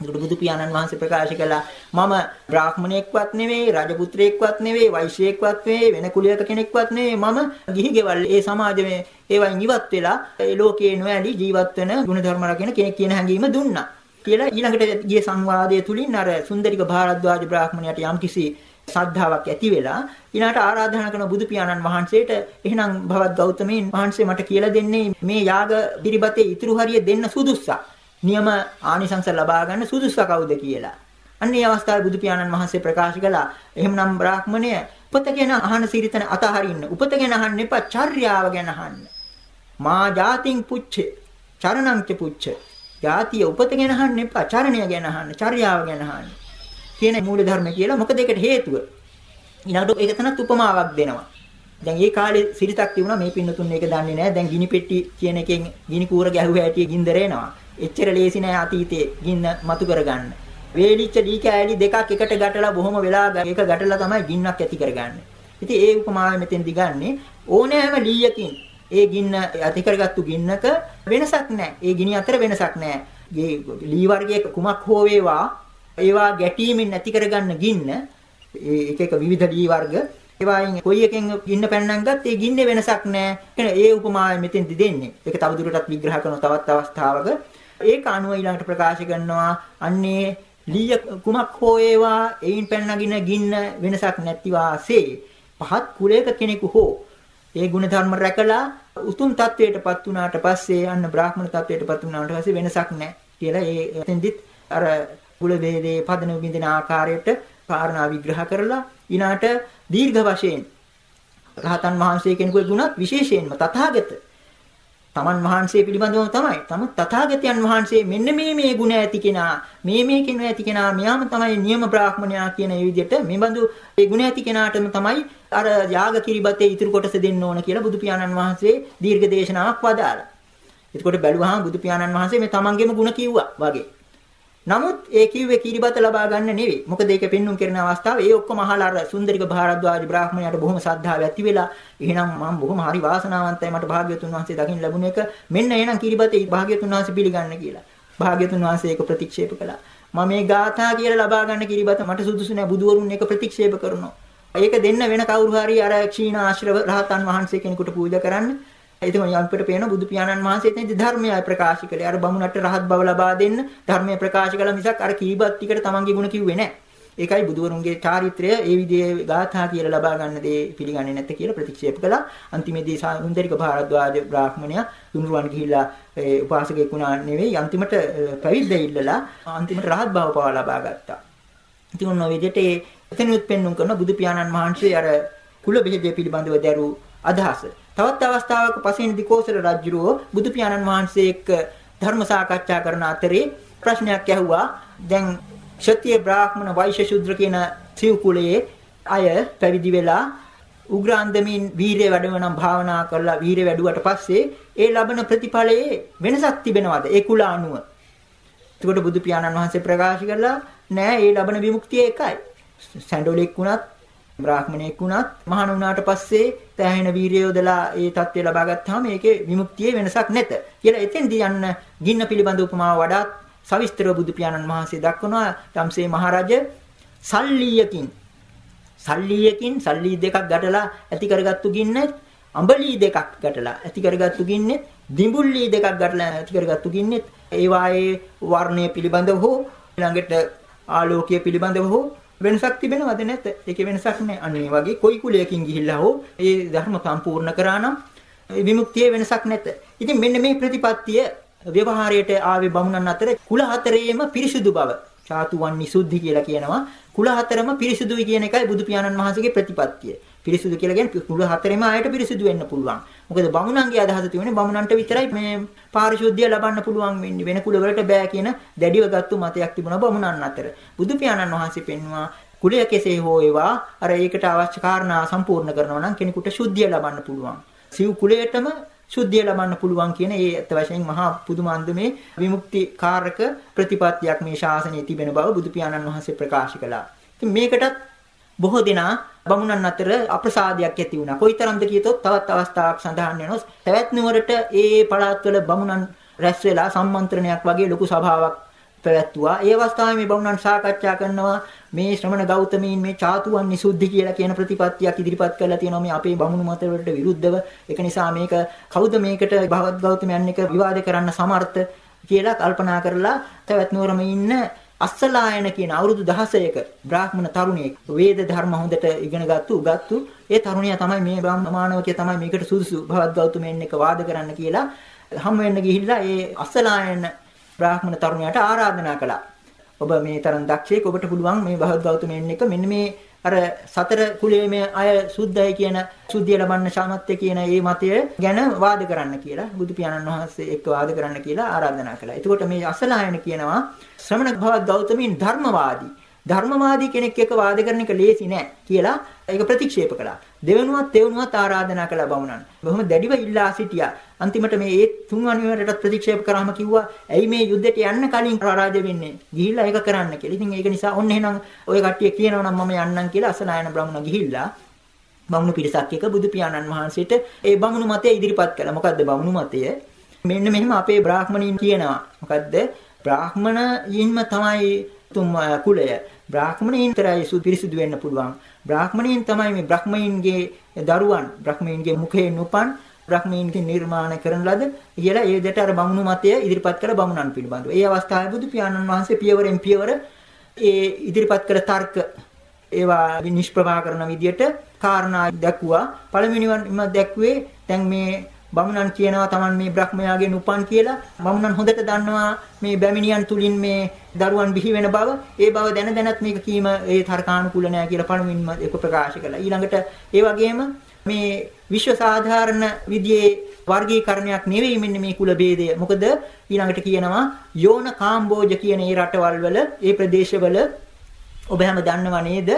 ඒකට බුදු පියාණන් වහන්සේ ප්‍රකාශ කළා මම බ්‍රාහ්මණයෙක්වත් නෙවෙයි රජපුත්‍රයෙක්වත් නෙවෙයි වෛශ්‍යයෙක්වත් නෙවෙයි වෙන කුලයක කෙනෙක්වත් නෙවෙයි. මම ගිහි ගෙවල් ඒ සමාජයේ ඒවයින් ඉවත් වෙලා ඒ ලෝකේ නොඇලී ජීවත් වෙන ගුණධර්ම රකින්න කෙනෙක් කියන හැඟීම දුන්නා. කියලා ඊළඟට ගිය සංවාදයේ තුලින් අර සුන්දරික භාරද්වාජ බ්‍රාහ්මණයට යම්කිසි ශ්‍රද්ධාවක් ඇති වෙලා ඊළාට ආරාධනා කරන බුදු පියාණන් වහන්සේට එහෙනම් භවත් ගෞතමීන් වහන්සේ මට කියලා දෙන්නේ මේ යාග පිරිබතේ ඉතුරු හරිය දෙන්න සුදුස්සා. නියම ආනිසංස ලබා ගන්න සුදුස්ස කවුද කියලා. අන්න ඒ අවස්ථාවේ බුදු පියාණන් වහන්සේ ප්‍රකාශ කළා. එහෙමනම් බ්‍රාහ්මණය උපත ගැන අහන සිරිතන අතහරින්න. උපත ගැන අහන්න එපා, චර්යාව ගැන අහන්න. මා ජාතින් පුච්ච, චරණං ච පුච්ච. ජාතිය උපත ගැන අහන්න එපා, චරණය ගැන අහන්න, චර්යාව ගැන අහන්න. කියන මූල ධර්ම කියලා මොකද ඒකට හේතුව. ඊළඟට ඒක තනත් උපමාවක් දෙනවා. දැන් ඒ කාලේ සිරිතක් තිබුණා මේ පින්නතුන් මේක දන්නේ නැහැ. දැන් ගිනි පෙට්ටි කියන එකෙන් ගිනි කූර ගැහුව හැටි ගින්දර එනවා. එච්චර ලේසි නෑ අතීතේ ගින්න මතු කරගන්න. වේලිච්ච දී කෑලි දෙකක් එකට ගැටලා බොහොම වෙලා ඒක ගැටලා තමයි ගින්නක් ඇති කරගන්නේ. ඉතින් ඒ උපමාව මෙතෙන් දිගන්නේ ඕනෑම ලීයකින් ඒ ගින්න ඇති කරගත්තු ගින්නක වෙනසක් නැහැ. ඒ ගිනි අතර වෙනසක් නැහැ. මේ ලී වර්ගයේ කුමක් හෝ වේවා ඒවා ගැටීමෙන් නැති කරගන්න ගින්න ඒක එක විවිධ ලී වර්ග ඒවායින් කොයි එකෙන් ගින්න පැන්නන් ගත් ඒ ගින්නේ වෙනසක් නැහැ. ඒ උපමාව මෙතෙන්දි දෙන්නේ. ඒක තවදුරටත් විග්‍රහ කරන තවත් අවස්ථාවක ඒක අනුව ඊළඟට ප්‍රකාශ කරනවා අන්නේ ලීය කුමක් හෝ ඒවා එයින් පැන නගින ගින්න වෙනසක් නැති වාසේ පහත් කුලයක කෙනෙකු හෝ ඒ ගුණ ධර්ම රැකලා උතුම් තත්වයටපත් වුණාට පස්සේ අන්න බ්‍රාහ්මණ තත්වයටපත් වුණාට පස්සේ වෙනසක් නැහැ. කියලා ඒ එතෙන්දිත් අර කුල වේදේ පදන විඳින ආකාරයට කාරණා විග්‍රහ කරලා ඊනාට දීර්ඝ වශයෙන් රහතන් වහන්සේ කෙනෙකුගේ ගුණත් විශේෂයෙන්ම තථාගත තමන් වහන්සේ පිළිබඳවම තමයි. තම තථාගතයන් වහන්සේ මෙන්න මේ මේ ගුණ ඇති කෙනා, මේ මේ කෙන ඇති කෙනා, මෙයාම තමයි නියම බ්‍රාහ්මණයා කියන ඒ විදිහට මේ බඳු ඒ ගුණ ඇති කෙනාටම තමයි අර යාග කිරිබතේ ඉතුරු කොටස දෙන්න ඕන කියලා බුදු පියාණන් වහන්සේ දීර්ඝ දේශනාවක් වදාලා. එතකොට බැලුවාම බුදු පියාණන් වහන්සේ මේ තමන්ගේම ගුණ කිව්වා වගේ. නමුත් ඒ කිව්වේ කිරිබත ලබා ගන්න නෙවෙයි. මොකද ඒක පෙන්눔 කරන අවස්ථාව ඒ ඔක්කොම අහලා අර සුන්දරික භාරද්වාජ බ්‍රාහ්මණයාට බොහොම ශ්‍රද්ධාව ඇති වෙලා එහෙනම් මම බොහොම හරි වාසනාවන්තයි මට භාග්‍යතුන් වහන්සේ දකින්න ලැබුණ එක. මෙන්න එහෙනම් කිරිබතේ භාග්‍යතුන් වහන්සේ පිළිගන්න කියලා. භාග්‍යතුන් වහන්සේ ඒක ප්‍රතික්ෂේප කළා. මම මේ ගාථා කියලා ලබා ගන්න කිරිබත මට සුදුසු නෑ බුදුවරුන් ඒක ප්‍රතික්ෂේප කරනවා. ඒක දෙන්න වෙන කවුරු හරි අර ක්ෂීණ ආශ්‍රව රහතන් වහන්සේ කෙනෙකුට පූජා කරන්න එතකොට අපිට පේන බුදු පියාණන් වහන්සේ එතනදී ධර්මය ප්‍රකාශ කළේ. අර බමුණට රහත් බව ලබා දෙන්න ධර්මය ප්‍රකාශ කළා මිසක් අර කීබත් ටිකට තමන්ගේ ගුණ කිව්වේ නැහැ. ඒකයි බුදුවරුන්ගේ චාරිත්‍රය ඒ විදිහේ ගාථා කියලා ලබා ගන්න දේ පිළිගන්නේ නැත්te කියලා ප්‍රතික්ෂේප කළා. අන්තිමේදී සුන්දරික භාරද්වාජ බ්‍රාහ්මණයා දුනුරුවන් ගිහිල්ලා ඒ උපාසකෙක් වුණා නෙවෙයි අන්තිමට පැවිද්ද ඉල්ලලා අන්තිමට රහත් බව පවා ලබා ගත්තා. ඉතින් ඔන්න ඔය විදිහට ඒ එතනුත් පෙන්눔 කරන බුදු පියාණන් වහන්සේ අර කුල බෙහෙදේ පිළිබඳව දැරූ අදහස තවත් අවස්ථාවක පසේන දිකෝසල රජුරෝ බුදු පියාණන් වහන්සේ එක්ක ධර්ම සාකච්ඡා කරන අතරේ ප්‍රශ්නයක් ඇහුවා. දැන් ක්ෂත්‍රිය බ්‍රාහ්මණ වෛශ්‍ය ශුද්‍ර කියන සිව් කුලයේ අය පැවිදි වෙලා උග්‍රාන්දමින් වීරය වැඩවනම් භාවනා කරලා වීරය වැඩුවට පස්සේ ඒ ලබන ප්‍රතිඵලයේ වෙනසක් තිබෙනවද ඒ කුල අනුව? එතකොට බුදු පියාණන් වහන්සේ ප්‍රකාශ කළා නෑ ඒ ලබන විමුක්තිය එකයි. සැඬොලෙක් වුණත් බ්‍රාහ්මණයෙක් වුණත් මහාන වුණාට පස්සේ තැහෙන වීරිය යොදලා ඒ தත්ත්වය ලබා ගත්තාම ඒකේ විමුක්තියේ වෙනසක් නැත කියලා එතෙන්දී යන්න ගින්න පිළිබඳ උපමාව වඩාත් සවිස්තර බුදු පියාණන් වහන්සේ දක්වනවා යම්සේ මහරජ සල්ලියකින්. සල්ලියකින් සල්ලි දෙකක් ගැටලා ඇති කරගත්තු ගින්න අඹලි දෙකක් ගැටලා ඇති කරගත්තු ගින්නේ දිඹුල්ලි දෙකක් ගැටලා ඇති කරගත්තු ගින්නේ ඒ වායේ වර්ණය පිළිබඳව හෝ ළඟට ආලෝකය පිළිබඳව හෝ වෙනසක් තිබෙනවද නැත? ඒකේ වෙනසක් නැහැ. අන්න ඒ වගේ කොයි කුලයකින් ගිහිල්ලා හෝ ඒ ධර්ම සම්පූර්ණ කරා නම් විමුක්තියේ වෙනසක් නැත. ඉතින් මෙන්න මේ ප්‍රතිපත්තිය ව්‍යවහාරයට ආවේ බමුණන් අතර කුල හතරේම පිරිසුදු බව. චාතුවන් නිසුද්ධි කියලා කියනවා. කුල හතරම පිරිසුදුයි කියන එකයි බුදු පියාණන් වහන්සේගේ ප්‍රතිපත්තිය. පිරිසුදු කියලා කියන්නේ කුල හතරෙම ආයත පිරිසුදු වෙන්න පුළුවන්. මොකද බමුණන්ගේ අදහස තියෙන්නේ බමුණන්ට විතරයි මේ පාරිශුද්ධිය ලබන්න පුළුවන් වෙන්නේ. වෙන කුල වලට බෑ කියන දැඩිව ගත්තු මතයක් තිබුණා බමුණන් අතර. බුදු පියාණන් වහන්සේ පෙන්වුවා කුලය කෙසේ හෝ ඒවා අර ඒකට අවශ්‍ය කාරණා සම්පූර්ණ කරනවා නම් කෙනෙකුට ශුද්ධිය ලබන්න පුළුවන්. සිව් කුලයටම ශුද්ධිය ලබන්න පුළුවන් කියන ඒ ඇත්ත වශයෙන් මහා පුදුමාන්දමේ විමුක්ති කාරක ප්‍රතිපත්තියක් මේ ශාසනයේ තිබෙන බව බුදු පියාණන් වහන්සේ ප්‍රකාශ කළා. ඉතින් මේකටත් බොහෝ දෙනා බමුණන් අතර අප්‍රසාදයක් ඇති වුණා. කොයිතරම්ද කියතොත් තවත් අවස්ථාවක් සඳහන් වෙනවා. පැවැත් නුවරට ඒ පළාත්වල බමුණන් රැස් වෙලා සම්මන්ත්‍රණයක් වගේ ලොකු සභාවක් පැවැත්තුවා. ඒ අවස්ථාවේ මේ බමුණන් සාකච්ඡා කරනවා මේ ශ්‍රමණ ගෞතමීන් මේ චාතුවන් නිසුද්ධි කියලා කියන ප්‍රතිපත්තියක් ඉදිරිපත් කරලා තියෙනවා මේ අපේ බමුණු මත වලට විරුද්ධව. ඒක නිසා මේක කවුද මේකට භගවත් ගෞතමයන් එක විවාද කරන්න සමර්ථ කියලා කල්පනා කරලා පැවැත් නුවරම ඉන්න අස්සලායන කියන අවුරුදු 16ක බ්‍රාහ්මණ තරුණියෙක් වේද ධර්ම හොඳට ඉගෙන ගත්තු උගත්තු ඒ තරුණියා තමයි මේ බ්‍රාහ්මණමානවකය තමයි මේකට සුදුසු භවත් ගෞතමයන් එක වාද කරන්න කියලා හම් වෙන්න ගිහිල්ලා ඒ අස්සලායන බ්‍රාහ්මණ තරුණයාට ආරාධනා කළා. ඔබ මේ තරම් දක්ෂයෙක් ඔබට පුළුවන් මේ භවත් ගෞතමයන් එක මෙන්න මේ අර සතර කුලයේ මේ අය සුද්ධයි කියන සුද්ධිය ලබන්න සාමත්‍ය කියන ඒ මතය ගැන වාද කරන්න කියලා බුදු පියාණන් වහන්සේ එක්ක වාද කරන්න කියලා ආරාධනා කළා. එතකොට මේ අසලායන කියනවා ශ්‍රමණ භවත් ගෞතමීන් ධර්මවාදී ධර්මවාදී කෙනෙක් එක්ක වාද කරන එක ලේසි නෑ කියලා ඒක ප්‍රතික්ෂේප කළා. දෙවනුවත් තෙවනුවත් ආරාධනා කළා බමුණන්. බොහොම දැඩිව ඉල්ලා සිටියා. අන්තිමට මේ ඒ තුන්වැනි වරටත් ප්‍රතික්ෂේප කරාම කිව්වා ඇයි මේ යුද්ධයට යන්න කලින් රාජ්‍ය වෙන්නේ? ගිහිල්ලා ඒක කරන්න කියලා. ඉතින් ඒක නිසා ඔන්න එහෙනම් ඔය කට්ටිය කියනවා නම් මම යන්නම් කියලා අසනායන බ්‍රාහ්මණ ගිහිල්ලා බමුණු පිරිසක් එක්ක බුදු පියාණන් වහන්සේට ඒ බමුණු මතය ඉදිරිපත් කළා. මොකද්ද බමුණු මතය? මෙන්න මෙහෙම අපේ බ්‍රාහ්මණීන් කියනවා. මොකද්ද? බ්‍රාහ්මණයින්ම තමයි තුම් කුලය. බ්‍රාහ්මණයින් තරයි පිරිසිදු වෙන්න පුළුවන්. බ්‍රාහ්මණයින් තමයි මේ බ්‍රහ්මයින්ගේ දරුවන්, බ්‍රහ්මයින්ගේ මුඛයෙන් උපන් බ්‍රහ්මීන්ගේ නිර්මාණය කරන ලද කියලා ඒ දෙට අර බමුණු මතය ඉදිරිපත් කළ බමුණන් පිළිබඳව. ඒ අවස්ථාවේ බුදු පියාණන් වහන්සේ පියවරෙන් පියවර ඒ ඉදිරිපත් කළ තර්ක ඒවා නිෂ්ප්‍රභා කරන විදියට කාරණා දැක්ුවා. පළවෙනිවම දැක්ුවේ දැන් මේ බමුණන් කියනවා Taman මේ බ්‍රහ්මයාගෙන් උපන් කියලා. බමුණන් හොඳට දන්නවා මේ බැමිණියන් තුලින් මේ දරුවන් බිහි වෙන බව. ඒ බව දැන දැනත් මේක කීම ඒ තර්කානුකූල නෑ කියලා පළමුවෙන්ම ඒක ප්‍රකාශ කළා. ඊළඟට ඒ වගේම මේ විශ්ව සාධාරණ විදියේ වර්ගීකරණයක් නෙවෙයි මෙන්න මේ කුල ભેදය. මොකද ඊළඟට කියනවා යෝන කාම්බෝජ කියන ඒ රටවල් වල ඒ ප්‍රදේශවල ඔබ හැම දන්නව නේද?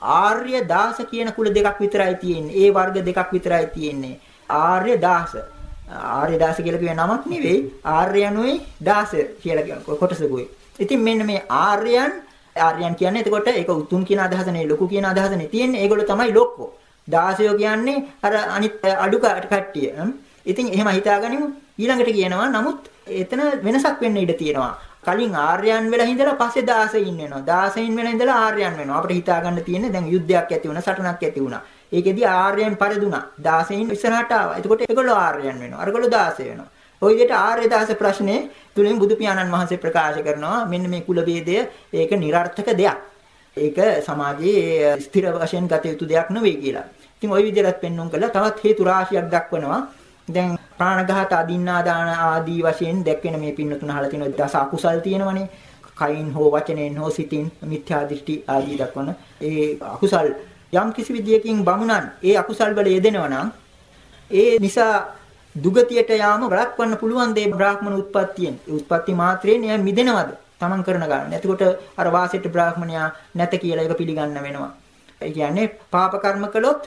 ආර්ය දාස කියන කුල දෙකක් විතරයි තියෙන්නේ. ඒ වර්ග දෙකක් විතරයි තියෙන්නේ. ආර්ය දාස. ආර්ය දාස කියලා කියන නමක් නෙවෙයි. ආර්යනුයි දාස කියලා කියන කොටසකුයි. ඉතින් මෙන්න මේ ආර්යයන් ආර්යයන් කියන්නේ එතකොට ඒක උතුම් කියන අදහස නෙවෙයි ලොකු කියන අදහස නෙවෙයි තියෙන්නේ ඒගොල්ලෝ තමයි ලොක්කෝ. දාසයෝ කියන්නේ අර අනිත් අඩු කට්ටිය. ඉතින් එහෙම හිතාගනිමු. ඊළඟට කියනවා නමුත් එතන වෙනසක් වෙන්න ඉඩ තියෙනවා. කලින් ආර්යයන් වෙලා හිඳලා පස්සේ දාසයින් වෙනවා. දාසයින් වෙලා හිඳලා ආර්යයන් වෙනවා. අපිට හිතා ගන්න තියෙන්නේ දැන් යුද්ධයක් ඇති වුණා, සටනක් ඇති වුණා. ඒකෙදී ආර්යයන් පරිදුනා 16න් ඉස්සරහට ආවා. එතකොට ඒගොල්ලෝ ආර්යයන් වෙනවා. අරගොල්ලෝ 16 වෙනවා. ඔය විදිහට ආර්ය දාස ප්‍රශ්නේ තුලින් බුදු පියාණන් වහන්සේ ප්‍රකාශ කරනවා මෙන්න මේ කුල ભેදය ඒක નિરර්ථක දෙයක්. ඒක සමාජයේ ස්ථිර වශයෙන් ගත යුතු දෙයක් නෙවෙයි කියලා. ඉතින් ওই විදිහට පෙන්වුම් කළා තවත් හේතු රාශියක් දක්වනවා. දැන් ප්‍රාණඝාත අදින්නා දාන ආදී වශයෙන් දැක්වෙන මේ පින්න තුන අහලා තියෙන දස අකුසල් තියෙනවනේ. කයින් හෝ වචනෙන් හෝ සිතින් මිත්‍යා දෘෂ්ටි ආදී දක්වන ඒ අකුසල් යම් කිසි විදියකින් බමුණන් ඒ අකුසල් වල යෙදෙනවා නම් ඒ නිසා දුගතියට යාම වළක්වන්න පුළුවන් දේ බ්‍රාහ්මණ උත්පත්තියෙන්. ඒ උත්පත්ති මාත්‍රයෙන් එයා මිදෙනවද? Taman කරන ගන්න. එතකොට අර වාසෙට බ්‍රාහ්මණයා නැත කියලා ඒක පිළිගන්න වෙනවා. ඒ කියන්නේ පාප කර්ම කළොත්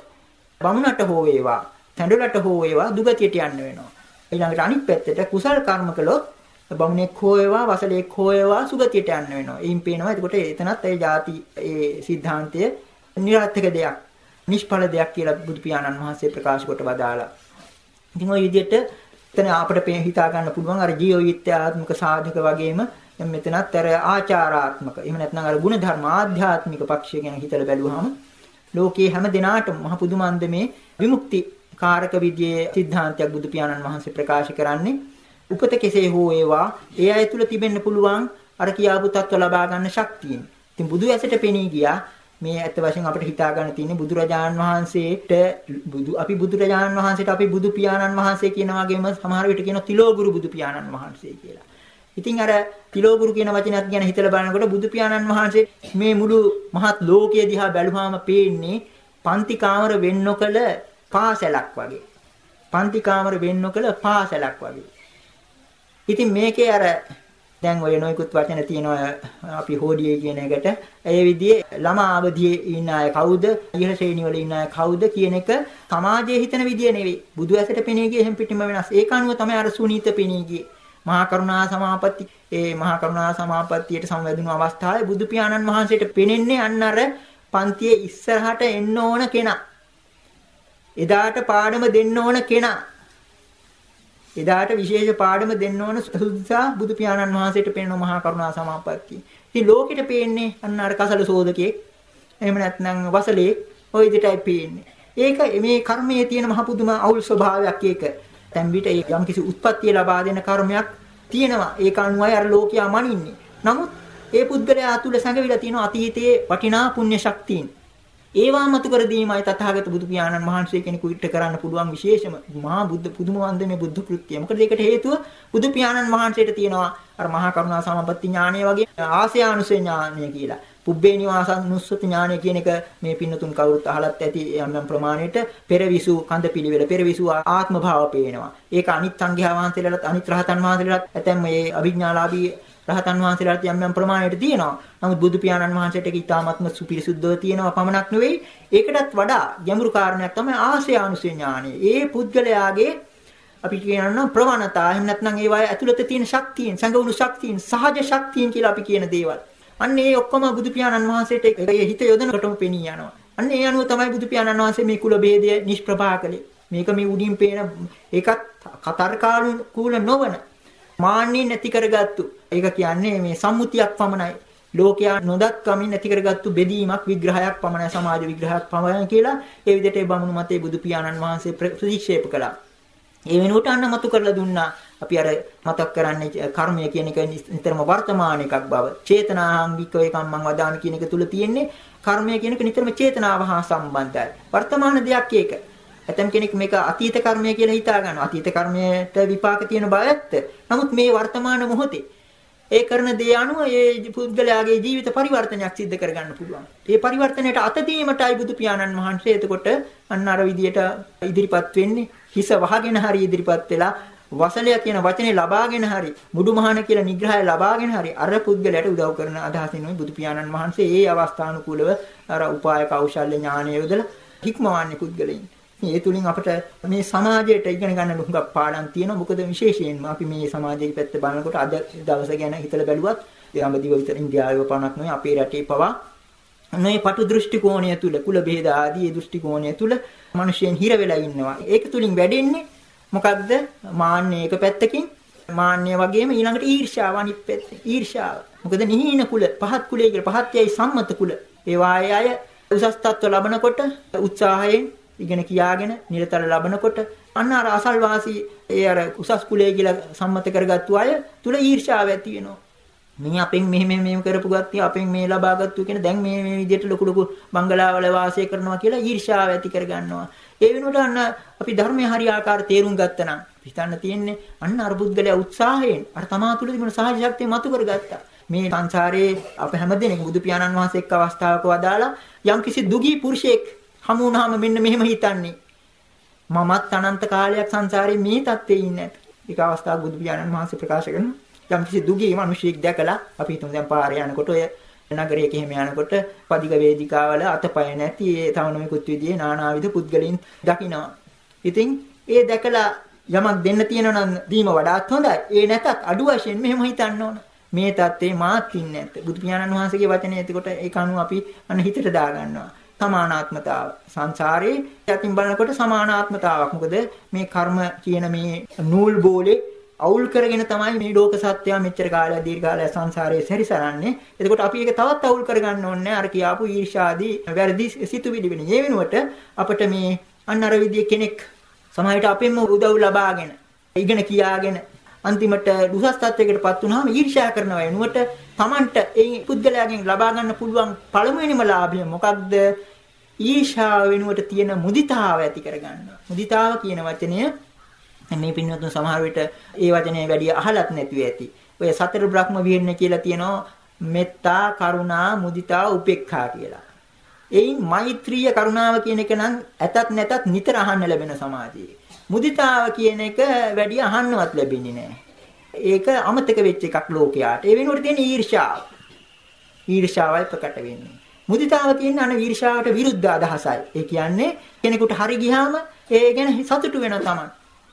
බමුණට හෝ වේවා, තැඬලට හෝ වේවා දුගතියට යන්න වෙනවා. ඊළඟට අනිත් පැත්තට කුසල් කර්ම කළොත් බමුණෙක් හෝ වේවා වසලෙක් හෝ වේවා සුගතියට යන්න වෙනවා. එයින් පේනවා එතකොට එතනත් ඒ ಜಾති ඒ સિદ્ધාන්තය නිර්ාත්මක දෙයක්, නිෂ්ඵල දෙයක් කියලා බුදු පියාණන් වහන්සේ ප්‍රකාශ කොට වදාලා. ඉතින් ওই විදිහට එතන අපිට හිතා ගන්න පුළුවන් අර ජීවවිත්‍යාත්මක සාධක වගේම මෙතනත් අර ආචාරාත්මක එහෙම නැත්නම් අර ಗುಣධර්ම ආධ්‍යාත්මික පක්ෂය ගැන හිතලා බැලුවහම ලෝකයේ හැම දිනාටම මහ පුදුමන්දමේ විමුක්ති කාරක විදියේ සිද්ධාන්තයක් බුදු පියාණන් වහන්සේ ප්‍රකාශ කරන්නේ උපත කෙසේ හෝ ඒවා ඒ අය තුල තිබෙන්න පුළුවන් අර කියාපු තත්ත්ව ලබා ගන්න ශක්තියෙන්. ඉතින් බුදු ඇසට පෙනී ගියා මේ ඇත්ත වශයෙන් අපිට හිතා ගන්න තියෙන්නේ බුදුරජාණන් වහන්සේට බුදු අපි බුදුරජාණන් වහන්සේට අපි බුදු පියාණන් වහන්සේ කියන වගේම සමහර විට කියනවා තිලෝගුරු බුදු පියාණන් වහන්සේ කියලා. ඉතින් අර තිලෝගුරු කියන වචනයත් ගැන හිතලා බලනකොට බුදු පියාණන් වහන්සේ මේ මුළු මහත් ලෝකයේ දිහා බැලුවාම පේන්නේ පන්ති කාමර වෙන් නොකල පාසලක් වගේ. පන්ති කාමර වෙන් නොකල පාසලක් වගේ. ඉතින් මේකේ අර දැන් ඔය නොයිකුත් වචන තියෙනවා අපි හෝඩියේ කියන එකට. ඒ විදිහේ ළමා අවදියේ ඉන්න අය කවුද? ඉහළ ශ්‍රේණි වල ඉන්න අය කවුද කියන එක සමාජයේ හිතන විදිය නෙවෙයි. බුදු ඇසට පෙනී ගියේ එහෙන් පිටිම වෙනස්. ඒක අනුව තමයි අර සුනීත පෙනී ගියේ. මහා කරුණා සමාපatti. ඒ මහා කරුණා සමාපත්තියට සමවැදුණු අවස්ථාවේ බුදු පියාණන් වහන්සේට පෙනෙන්නේ අන්න අර පන්තියේ ඉස්සරහට එන්න ඕන කෙනා. එදාට පාඩම දෙන්න ඕන කෙනා. එදාට විශේෂ පාඩම දෙන්න ඕන සුදුසා බුදු පියාණන් වහන්සේට පෙනෙන මහා කරුණා සමාපත්තිය. ඉතින් ලෝකෙට පේන්නේ අන්න අර කසල සෝදකෙක්. එහෙම නැත්නම් වසලේ ওই විදිහටයි පේන්නේ. ඒක මේ කර්මයේ තියෙන මහ පුදුම අවුල් ස්වභාවයක් ඒක. දැන් විට ඒ යම් කිසි උත්පත්තිය ලබා දෙන කර්මයක් තියෙනවා. ඒක අනුවයි අර ලෝකයා මනින්නේ. නමුත් ඒ පුද්ගලයා තුල සැඟවිලා තියෙන අතීතයේ වටිනා පුණ්‍ය ශක්තියින් ඒවා මතු කර දීමයි තථාගත බුදු පියාණන් වහන්සේ කෙනෙකුට කරන්න පුළුවන් විශේෂම මහා බුද්ධ පුදුම වන්දනේ බුද්ධ කෘත්‍යය. මොකද ඒකට හේතුව බුදු පියාණන් වහන්සේට තියෙනවා අර මහා කරුණා සමපatti ඥානය වගේ ආසයානුසේ ඥානය කියලා. පුබ්බේ නිවාසනුස්සති ඥානය කියන එක මේ පින්නතුන් කවුරුත් අහලත් ඇති යම් යම් ප්‍රමාණයට පෙරවිසු කඳ පිළිවෙල පෙරවිසු ආත්ම භාව පේනවා. ඒක අනිත් සංඝයා වහන්සේලාට අනිත් රහතන් වහන්සේලාට ඇතැම් මේ අභිඥාලාභී රහතන් වහන්සේලාට යම් යම් ප්‍රමාණයට තියෙනවා. නමුත් බුදු පියාණන් වහන්සේට ඒක ඊටාත්ම සුපිරිසුද්ධව තියෙනවා පමණක් නෙවෙයි. ඒකටත් වඩා ගැඹුරු කාරණයක් තමයි ආශයානුසය ඥානය. ඒ පුද්ගලයාගේ අපි කියනවා ප්‍රවණතා එහෙම නැත්නම් ඒවායේ ඇතුළත තියෙන ශක්තියින්, සංගවුණු ශක්තියින්, සහජ ශක්තියින් කියලා අපි කියන දේවල්. අන්න ඒ ඔක්කොම බුදු පියාණන් වහන්සේට ඒ හිත යොදනකොටම පෙනී යනවා. අන්න ඒ අනුව තමයි බුදු පියාණන් වහන්සේ මේ කුල ભેදය නිෂ්ප්‍රභා කළේ. මේක මේ උඩින් පේන ඒකත් කතරකානුකූල නොවන මාන්නේ නැති කරගත්තු. ඒක කියන්නේ මේ සම්මුතියක් පමණයි. ලෝකයා නොදත් කමින් නැති කරගත්තු බෙදීමක් විග්‍රහයක් පමණයි සමාජ විග්‍රහයක් පමණයි කියලා ඒ විදිහට ඒ බමුණු මතේ බුදු පියාණන් වහන්සේ ප්‍රතික්ෂේප කළා. ඒ වෙනුවට අන්න මතු කරලා දුන්නා. අපි අර මතක් කරන්නේ කර්මය කියන එක නිතරම වර්තමාන එකක් බව. චේතනාංගික එකක් මම වදාන කියන එක තුල තියෙන්නේ කර්මය කියන එක නිතරම චේතනාව හා සම්බන්ධයි. වර්තමාන දෙයක් ඒක. ඇතම් කෙනෙක් මේක අතීත කර්මය කියලා හිතා ගන්නවා. අතීත කර්මයට විපාක තියෙන බව ඇත්ත. නමුත් මේ වර්තමාන මොහොතේ ඒ කරන දේ අනුව ඒ පුද්ගලයාගේ ජීවිත පරිවර්තනයක් සිද්ධ කරගන්න පුළුවන්. ඒ පරිවර්තනයට අත දීමටයි බුදු පියාණන් වහන්සේ එතකොට අන්න අර විදියට ඉදිරිපත් වෙන්නේ. හිස වහගෙන හරි ඉදිරිපත් වෙලා වසලය කියන වචනේ ලබාගෙන හරි මුඩුමහන කියලා නිග්‍රහය ලබාගෙන හරි අර පුද්ගලයාට උදව් කරන අදහසින් බුදු පියාණන් වහන්සේ ඒ අවස්ථානුකූලව අර උපාය කෞශල්‍ය ඥානය යොදලා හික්මවන්නේ පුද්ගලයන්. ඒ තුලින් අපිට මේ සමාජයට ඉගෙන ගන්න හුඟක් පාඩම් තියෙනවා. මොකද විශේෂයෙන්ම අපි මේ සමාජයේ පැත්ත බලනකොට අද දවස ගැන හිතලා බැලුවත් ඒ අඹදිව විතර ඉන්දියාවේ පණක් නෙවෙයි අපේ රටේ පවා මේ පටු දෘෂ්ටි කෝණය තුල කුල ભેද ආදී දෘෂ්ටි කෝණය තුල මිනිසෙන් හිර වෙලා ඉන්නවා. ඒක තුලින් වැඩෙන්නේ මොකක්ද? මාන්නේ එක පැත්තකින් මාන්නය වගේම ඊළඟට ඊර්ෂ්‍යාව අනිත් පැත්තේ. ඊර්ෂ්‍යාව. මොකද නිහින කුල, පහත් කුලයේ කියලා පහත්යයි සම්මත කුල. ඒ වායේ අය උසස් තත්ත්ව ලබනකොට උත්සාහයෙන් ඉගෙන කියාගෙන නිරතර ලබනකොට අන්න අර අසල්වාසී ඒ අර උසස් කුලයේ කියලා සම්මත කරගත්තු අය තුල ඊර්ෂ්‍යාව ඇති වෙනවා. මේ අපෙන් මෙහෙම මෙහෙම කරපු ගත්තිය අපෙන් මේ ලබාගත්තු කියන දැන් මේ මේ විදිහට ලොකු ලොකු බංගලාවල වාසය කරනවා කියලා ඊර්ෂ්‍යාව ඇති කරගන්නවා. ඒ වෙනුවට අන්න අපි ධර්මයේ හරි ආකාර තේරුම් ගත්තනම් හිතන්න තියෙන්නේ අන්න අර පුද්ගලයා උත්සාහයෙන් අර තමා තුළ තිබුණ සහජ ශක්තිය මතු කරගත්තා. මේ සංසාරයේ අප හැමදෙනෙක් බුදු පියාණන් වහන්සේ එක්ක අවස්ථාවක වදාලා යම්කිසි දුගී පුරුෂයෙක් හමු වුණාම මෙන්න මෙහෙම හිතන්නේ. මමත් අනන්ත කාලයක් සංසාරේ මේ තත්ත්වයේ ඉන්නේ නැත. ඒක අවස්ථාවක් බුදු පියාණන් වහන්සේ ප්‍රකාශ කරනවා. යම්කිසි දුගී මිනිහෙක් දැකලා අපි හිතමු දැන් පාරේ යනකොට ඔය නගරයක එහෙම යනකොට පදික වේදිකාවල අතපය නැති ඒ තවනමිකුත් විදිහේ නානාවිධ පුද්ගලයන් දකිනවා. ඉතින් ඒ දැකලා යමක් දෙන්න තියෙනවා නම් දීම වඩාත් හොඳයි. ඒ නැතත් අඩු වශයෙන් මෙහෙම හිතන්න ඕන. මේ தත්ත්වේ මාත් ඉන්නේ නැත්te. බුදු පියාණන් වහන්සේගේ වචනේ එතකොට ඒක අනුව අපි අන්න හිතට දාගන්නවා. සමානාත්මතාව. සංසාරේ යටින් බලනකොට සමානාත්මතාවක්. මොකද මේ කර්ම කියන මේ නූල් බෝලේ අවුල් කරගෙන තමයි මේ ලෝක සත්‍යය මෙච්චර කාලයක් දීර්ඝ කාලයක් සංසාරයේ සැරිසරන්නේ. එතකොට අපි ඒක තවත් අවුල් කරගන්න ඕනේ අර කියාපු ඊර්ෂාදී වැරදි සිතුවිලි වෙන. ඒ වෙනුවට අපිට මේ අන්න අර විදිය කෙනෙක් සමාජයට අපෙන්ම උදව් ලබාගෙන ඉගෙන කියාගෙන අන්තිමට දුසස් තත්වයකටපත් වුනහම ඊර්ෂ්‍යා කරනවා වෙනුවට Tamanට ඒ පුද්ගලයාගෙන් ලබා ගන්න පුළුවන් පළමුවෙනිම ලාභය මොකක්ද? ඊර්ෂ්‍යාව වෙනුවට තියෙන මුදිතාව ඇති කරගන්නවා. මුදිතාව කියන වචනය මේ පින්වත්තුන් සමහර විට ඒ වචනේ වැඩි අහලත් නැතුව ඇති. ඔය සතර බ්‍රහ්ම විහරණය කියලා තියෙනවා මෙත්තා, කරුණා, මුදිතා, උපේක්ඛා කියලා. එයින් මෛත්‍රිය කරුණාව කියන එක නම් ඇතත් නැතත් නිතර අහන්න ලැබෙන සමාජයේ. මුදිතාව කියන එක වැඩි අහන්නවත් ලැබෙන්නේ නැහැ. ඒක අමතක වෙච්ච එකක් ලෝකයාට. ඒ වෙනුවට තියෙන ඊර්ෂ්‍යාව. ඊර්ෂ්‍යාවයි ප්‍රකට වෙන්නේ. මුදිතාව කියන්නේ අන ඊර්ෂ්‍යාවට විරුද්ධ අදහසයි. ඒ කියන්නේ කෙනෙකුට හරි ගියාම ඒ ගැන සතුටු වෙනවා තමයි.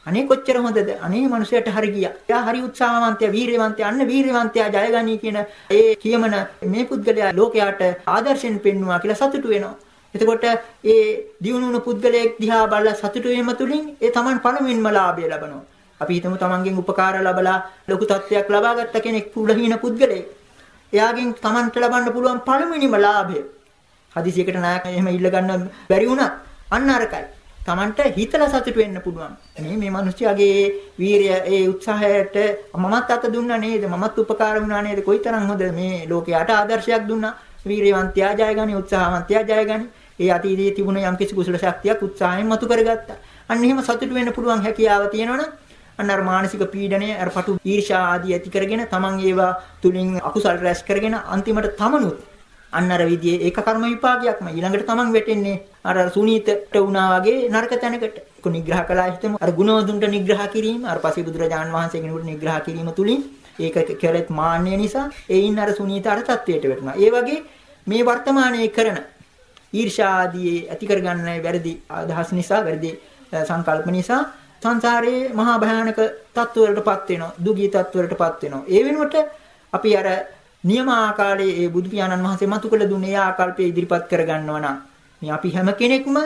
අනේ කොච්චර හොඳද අනේ මනුස්සයට හරි ගියා. එයා හරි උත්සාහවන්තයා, වීරියවන්තයා, අන්න වීරියවන්තයා ජයගනී කියන ඒ කියමන මේ පුද්ගලයා ලෝකයාට ආදර්ශෙන් පෙන්වුවා කියලා සතුටු වෙනවා. එතකොට ඒ දියුණුණු පුද්ගලයෙක් දිහා බලලා සතුටු වීම තුළින් ඒ Taman පළමුවෙන්ම ලාභය ලබනවා. අපි හිතමු Tamanගෙන් උපකාර ලැබලා ලොකු තත්ත්වයක් ලබා ගත්ත කෙනෙක් පුලහින පුද්ගලයෙක්. එයාගෙන් Tamanට ලබන්න පුළුවන් පළමුවෙනිම ලාභය. හදිසියකට නායක එහෙම ඉල්ල ගන්න බැරි වුණත් අන්න අරකයි. Tamanට හිතලා සතුට වෙන්න පුළුවන්. මේ මේ මිනිස්යාගේ වීරිය ඒ උත්සාහයට මමත් අත දුන්නා නේද? මමත් උපකාර වුණා නේද? කොයිතරම් හොඳ මේ ලෝකයට ආදර්ශයක් දුන්නා. වීරියවන්තයා ජයගනි, උත්සාහවන්තයා ජයගනි. ඒ අතීතයේ තිබුණ යම්කිසි කුසල ශක්තියක් උත්සාහයෙන් මතු කරගත්තා. අන්න එහෙම සතුට වෙන්න පුළුවන් හැකියාව තියෙනවනම් අන්න අර මානසික පීඩනය අර පටු ඊර්ෂා ආදී ඇති කරගෙන තමන් ඒවා තුලින් අකුසල් රැස් කරගෙන අන්තිමට තමනුත් අන්න අර විදිහේ ඒක කර්ම විපාකයක්ම ඊළඟට තමන් වැටෙන්නේ අර සුනීතට වුණා වගේ නරක තැනකට. කො නිග්‍රහ කළා හිතමු. අර ගුණවදුන්ට නිග්‍රහ කිරීම අර පසේ බුදුරජාන් වහන්සේ කෙනෙකුට නිග්‍රහ කිරීම තුලින් ඒක කෙරෙත් මාන්නය නිසා ඒයින් අර සුනීත අර තත්වයට වැටුණා. ඒ වගේ මේ වර්තමානයේ කරන ඊර්ෂා ආදී ඇති කරගන්න වැරදි අදහස් නිසා වැරදි සංකල්ප නිසා සංසාරයේ මහා භයානක තත්ත්වවලටපත් වෙනවා දුගී තත්ත්වවලටපත් වෙනවා ඒ වෙනුවට අපි අර නියම ආකාරයේ ඒ බුදු පියාණන් වහන්සේ මතු කළ දුන්නේ ඒ ආකල්පය ඉදිරිපත් කරගන්නවා නම් මේ අපි හැම කෙනෙක්ම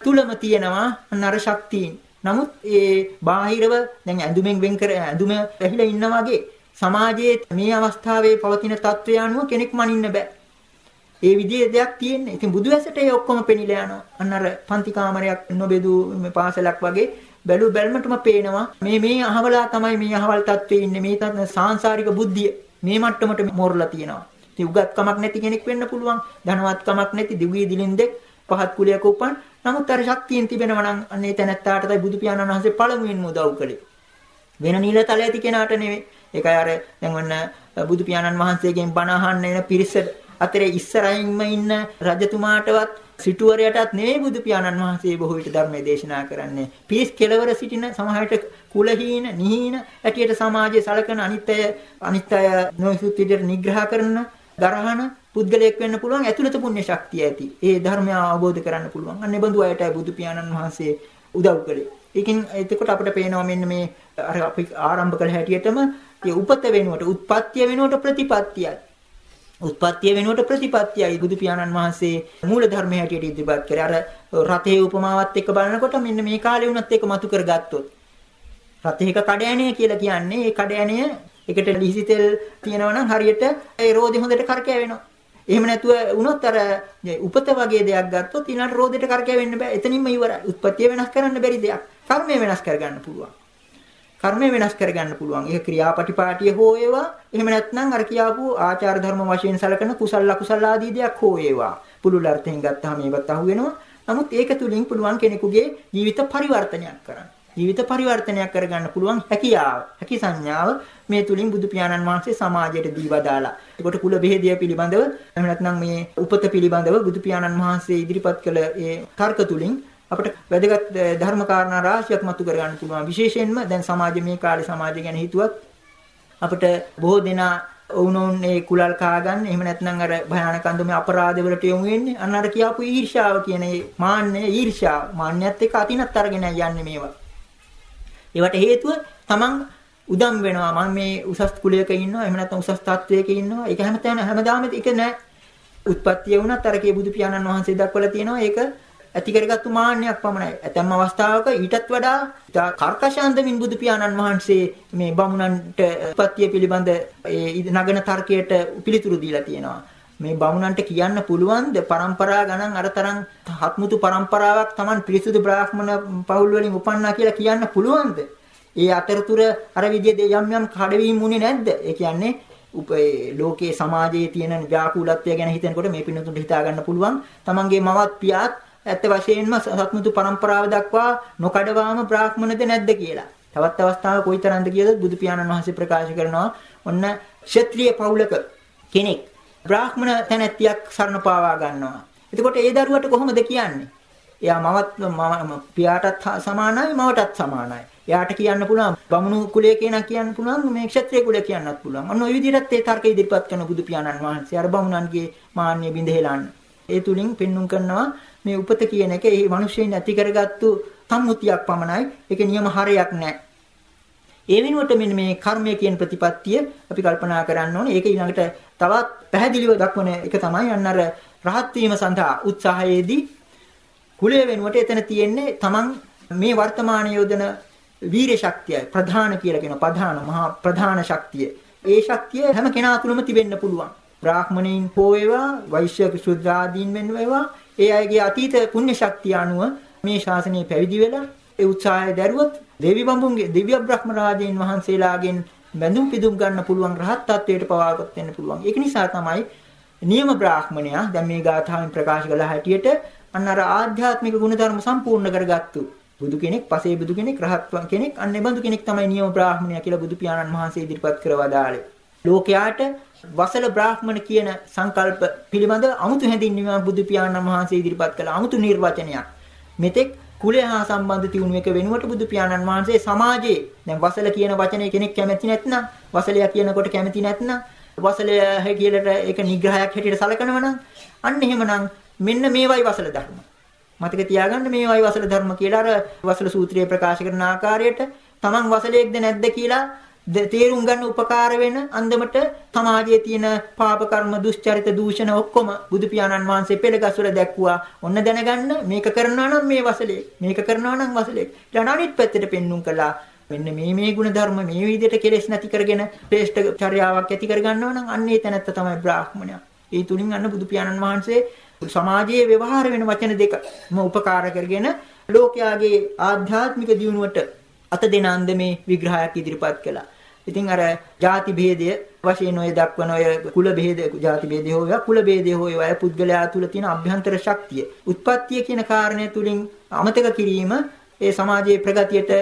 තුලම තියෙනවා අන්නර ශක්තියින්. නමුත් ඒ බාහිරව දැන් ඇඳුමෙන් වෙන් කර ඇඳුම ඇහිලා ඉන්නා වගේ සමාජයේ මේ අවස්ථාවේ පවතින තත්ත්වය අනුව කෙනෙක් මනින්න බෑ. ඒ විදිහේ දෙයක් තියෙන්නේ. ඉතින් බුදු ඇසට ඒ ඔක්කොම පෙනිලා යනවා. අන්නර පන්ති කාමරයක් නොබෙදු පාසලක් වගේ බැලු බැලමටම පේනවා. මේ මේ අහවලා තමයි මේ අහවල් තත්ත්වයේ ඉන්නේ. මේ තත් සාංශාරික බුද්ධිය. මේ මට්ටමට මෝරලා තියෙනවා. ඉතින් උගත්කමක් නැති කෙනෙක් වෙන්න පුළුවන්. ධනවත්කමක් නැති දිව්‍ය දිලින්දෙක් පහත් කුලයක උපන්. නමුත් අර ශක්තියෙන් තිබෙනවා නම් අන්නේ තැනැත්තාට තමයි බුදු පියාණන් වහන්සේ පළමුවෙන්ම උදව් කළේ. වෙන නිලතල ඇති කෙනාට නෙවෙයි. ඒකයි අර දැන් ඔන්න බුදු පියාණන් වහන්සේගෙන් බණ අහන්න එන පිරිස අතරේ ඉස්සරහින්ම ඉන්න රජතුමාටවත් සිටුවරයටත් නෙවෙයි බුදු පියාණන් වහන්සේ බොහෝ විට ධර්මයේ දේශනා කරන්නේ. පිරිස් කෙලවර සිටින සමහරට කුලහීන, නිහීන ඇටියට සමාජයේ සලකන අනිත්‍ය අනිත්‍ය නොසුත් විදිහට නිග්‍රහ කරන, ගරහන පුද්ගලයෙක් වෙන්න පුළුවන් ඇතුළත පුණ්‍ය ශක්තිය ඇති. ඒ ධර්මය අවබෝධ කරගන්න පුළුවන්. අන්නේ බඳු අයටයි බුදු පියාණන් වහන්සේ උදව් කළේ. ඒකෙන් එතකොට අපිට පේනවා මෙන්න මේ අර අපි ආරම්භ කළ හැටියටම ප්‍රතිපත්තිය උපත වෙනුවට උත්පත්තිය වෙනුවට ප්‍රතිපත්තියයි. උත්පත්තිය වෙනුවට ප්‍රතිපත්තියයි බුදු පියාණන් වහන්සේ මූල ධර්මයේ හැටියට ඉදිරිපත් කරේ. අර රතේ උපමාවත් එක්ක බලනකොට මෙන්න මේ කාලේ වුණත් ඒක මතු කරගත්තොත්. රතේක කඩෑණය කියලා කියන්නේ ඒ කඩෑණය එකට ලිහිසි තෙල් තියෙනවා නම් හරියට ඒ රෝදේ හොඳට කරකැවෙනවා. එහෙම නැතුව වුණොත් අර උපත වගේ දෙයක් ගත්තොත් ඊළඟ රෝදෙට කරකැවෙන්න බෑ. එතනින්ම ඉවරයි. උත්පත්තිය වෙනස් කරන්න බැරි දෙයක්. කර්මය වෙනස් කරගන්න පුළුවන්. කර්මය වෙනස් කරගන්න පුළුවන්. ඒක ක්‍රියාපටිපාටිය හෝ ඒවා. එහෙම නැත්නම් අර කියාපු ආචාර ධර්ම වශයෙන් සැලකෙන කුසල අකුසල ආදී දෙයක් හෝ ඒවා. පුළුල් අර්ථයෙන් ගත්තාම ඒවත් අහු වෙනවා. නමුත් ඒක තුලින් පුළුවන් කෙනෙකුගේ ජීවිත පරිවර්තනයක් කරන්න. ජීවිත පරිවර්තනයක් කරගන්න පුළුවන් හැකියාව, හැකි සංඥාව මේ තුලින් බුදු පියාණන් වහන්සේ සමාජයට දීවදාලා. ඒකට කුල බෙහෙදිය පිළිබඳව එහෙම නැත්නම් මේ උපත පිළිබඳව බුදු පියාණන් වහන්සේ ඉදිරිපත් කළ ඒ තර්ක තුලින් අපිට වැදගත් ධර්ම කාරණා රාශියක් මතු කරගන්න පුළුවන්. විශේෂයෙන්ම දැන් සමාජ මේ කාලේ සමාජය ගැන හිතුවත් අපිට බොහෝ දෙනා වුණෝන් ඒ කුලල් කාගන්න. එහෙම නැත්නම් අර භයානක අන්දමේ අපරාධ වලට යොමු වෙන්නේ. අන්න අර කියාපු ඊර්ෂ්‍යාව කියන ඒ මාන්නය ඊර්ෂ්‍යාව. මාන්නයත් එක්ක අතිනත් අරගෙන යන්නේ මේවා. ඒවට හේතුව තමන් උදම් වෙනවා. මම මේ උසස් කුලයක ඉන්නවා එහෙම නැත්නම් උසස් තත්වයක ඉන්නවා. ඒක හැමතැන හැමදාම ඒක නෑ. උත්පත්තිය වුණත් අර කිය බුදු පියාණන් වහන්සේ දක්වලා තියෙනවා. ඒක ඇති කරගත්තු මාන්නයක් පමණයි. ඇතැම් අවස්ථාවක ඊටත් වඩා ඉතා කර්කශාන්තමින් බුදු පියාණන් වහන්සේ මේ බමුණන්ට උපත්ය පිළිබඳ ඒ නගන තර්කයට පිළිතුරු දීලා තියෙනවා. මේ බමුණන්ට කියන්න පුළුවන්ද પરම්පරා ගණන් අර තරම් හත්මුතු પરම්පරාවක් Taman පිරිසුදු බ්‍රාහ්මණ පවුල් වලින් උපන්නා කියලා කියන්න පුළුවන්ද? ඒ අතරතුර අර විදිහේ යම් යම් කඩවීම් වුණේ නැද්ද? ඒ කියන්නේ උපේ ලෝකයේ සමාජයේ තියෙන ව්‍යාකූලත්වය ගැන හිතනකොට මේ පින්නතුන්ට හිතා ගන්න පුළුවන් තමන්ගේ මවත් පියාත් ඇත්ත වශයෙන්ම සත්මුතු පරම්පරාව දක්වා නොකඩවාම බ්‍රාහ්මණද නැද්ද කියලා. තවත් අවස්ථාවක කොයිතරම්ද කියලාද බුදු පියාණන් වහන්සේ ප්‍රකාශ කරනවා. ඔන්න ක්ෂත්‍රීය පවුලක කෙනෙක් බ්‍රාහ්මණ තැනැත්තියක් සරණ පාවා ගන්නවා. එතකොට ඒ දරුවට කොහොමද කියන්නේ? එයා මවත් පියාටත් සමානයි මවටත් සමානයි. එයාට කියන්න පුළුවන් බමුණු කුලය කෙනා කියන්න පුළුවන් මේ ක්ෂත්‍රිය කුලය කියන්නත් පුළුවන්. අන්න ওই විදිහටත් ඒ තර්ක ඉදිරිපත් කරන බුදු පියාණන් වහන්සේ අර බමුණන්ගේ මාන්නේ බිඳ හෙලන්නේ. ඒ තුලින් පෙන්눔 කරනවා මේ උපත කියන එක ඒ මිනිස්සෙන් ඇති කරගත්තු සම්මුතියක් පමණයි. ඒක නියම හරයක් නෑ. ඒ වෙනුවට මෙන්න මේ කර්මය කියන ප්‍රතිපත්තිය අපි කල්පනා කරන්න ඕනේ. ඒක ඊළඟට තවත් පැහැදිලිව දක්වන එක තමයි අන්න අර රහත් වීම සඳහා උත්සාහයේදී කුලය වෙනුවට එතන තියෙන්නේ තමන් මේ වර්තමාන යෝධන වීර ශක්තිය ප්‍රධාන කියලා කියන ප්‍රධාන මහා ප්‍රධාන ශක්තිය. ඒ ශක්තිය හැම කෙනා තුළම තිබෙන්න පුළුවන්. බ්‍රාහ්මණයින් හෝ වේවා වෛශ්‍ය ශුද්‍රාදීන් වෙන්න වේවා ඒ අයගේ අතීත පුණ්‍ය ශක්තිය අනුව මේ ශාසනය පැවිදි වෙලා ඒ උත්සාහය දැරුවොත් දෙවි බඹුන්ගේ දිව්‍ය බ්‍රහ්ම රාජයන් වහන්සේලාගෙන් බැඳුම් පිදුම් ගන්න පුළුවන් රහත් ත්වයට පවාගත වෙන්න පුළුවන්. ඒක නිසා තමයි නියම බ්‍රාහ්මණයා දැන් මේ ගාථාවෙන් ප්‍රකාශ කළ හැටියට අන්න අර ආධ්‍යාත්මික ගුණධර්ම සම්පූර්ණ කරගත්තු බුදු කෙනෙක්, පසේ බුදු කෙනෙක්, රහත් කෙනෙක්, අන්නේ බඳු කෙනෙක් තමයි නියම බ්‍රාහ්මණයා කියලා බුදු පියාණන් වහන්සේ ඉදිරිපත් කරවදාලේ. ලෝකයාට වසල බ්‍රාහ්මණ කියන සංකල්ප පිළිබඳ අමුතු හැඳින්වීමක් බුදු පියාණන් වහන්සේ ඉදිරිපත් කළ අමුතු නිර්වචනයක්. මෙතෙක් කුලය හා සම්බන්ධ තියුණු එක වෙනුවට බුදු පියාණන් වහන්සේ සමාජයේ දැන් වසල කියන වචනේ කෙනෙක් කැමති නැත්නම් වසලයා කියනකොට කැමති නැත්නම් වසලය කියලට ඒක නිග්‍රහයක් හැටියට සලකනවා නම් අන්න එහෙමනම් මෙන්න මේවයි වසල ධර්ම. මතක තියාගන්න මේවයි වසල ධර්ම කියලා අර වසල සූත්‍රයේ ප්‍රකාශ කරන ආකාරයට තමන් වසලයේක්ද නැද්ද කියලා තේරුම් ගන්න උපකාර වෙන අන්දමට සමාජයේ තියෙන පාප කර්ම දුෂ්චරිත දූෂණ ඔක්කොම බුදු පියාණන් වහන්සේ පෙළගස්වල දැක්ුවා. ඔන්න දැනගන්න මේක කරනවා නම් මේ වසලේ. මේක කරනවා නම් වසලේ. ඊට අනිත් පැත්තට පෙන්눔 කළා. මෙන්න මේ මේ ගුණ ධර්ම මේ විදිහට කෙලෙස් නැති කරගෙන ශ්‍රේෂ්ඨ චර්යාවක් ඇති කරගන්නවා නම් අන්න ඒ තැනත්ත තමයි බ්‍රාහ්මණයා. ඒ තුලින් අන්න බුදු පියාණන් වහන්සේ සමාජයේ ව්‍යවහාර වෙන වචන දෙකම උපකාර කරගෙන ලෝකයාගේ ආධ්‍යාත්මික දියුණුවට අත දෙන අන්දමේ විග්‍රහයක් ඉදිරිපත් කළා. ඉතින් අර ಜಾති භේදය වශයෙන් ඔය දක්වන ඔය කුල භේද ಜಾති භේදය හෝ ඒවා කුල භේදය හෝ ඒවා පුද්ගලයා තුල තියෙන අභ්‍යන්තර ශක්තිය උත්පත්තිය කියන කාරණය තුලින් අමතක කිරීම ඒ සමාජයේ ප්‍රගතියට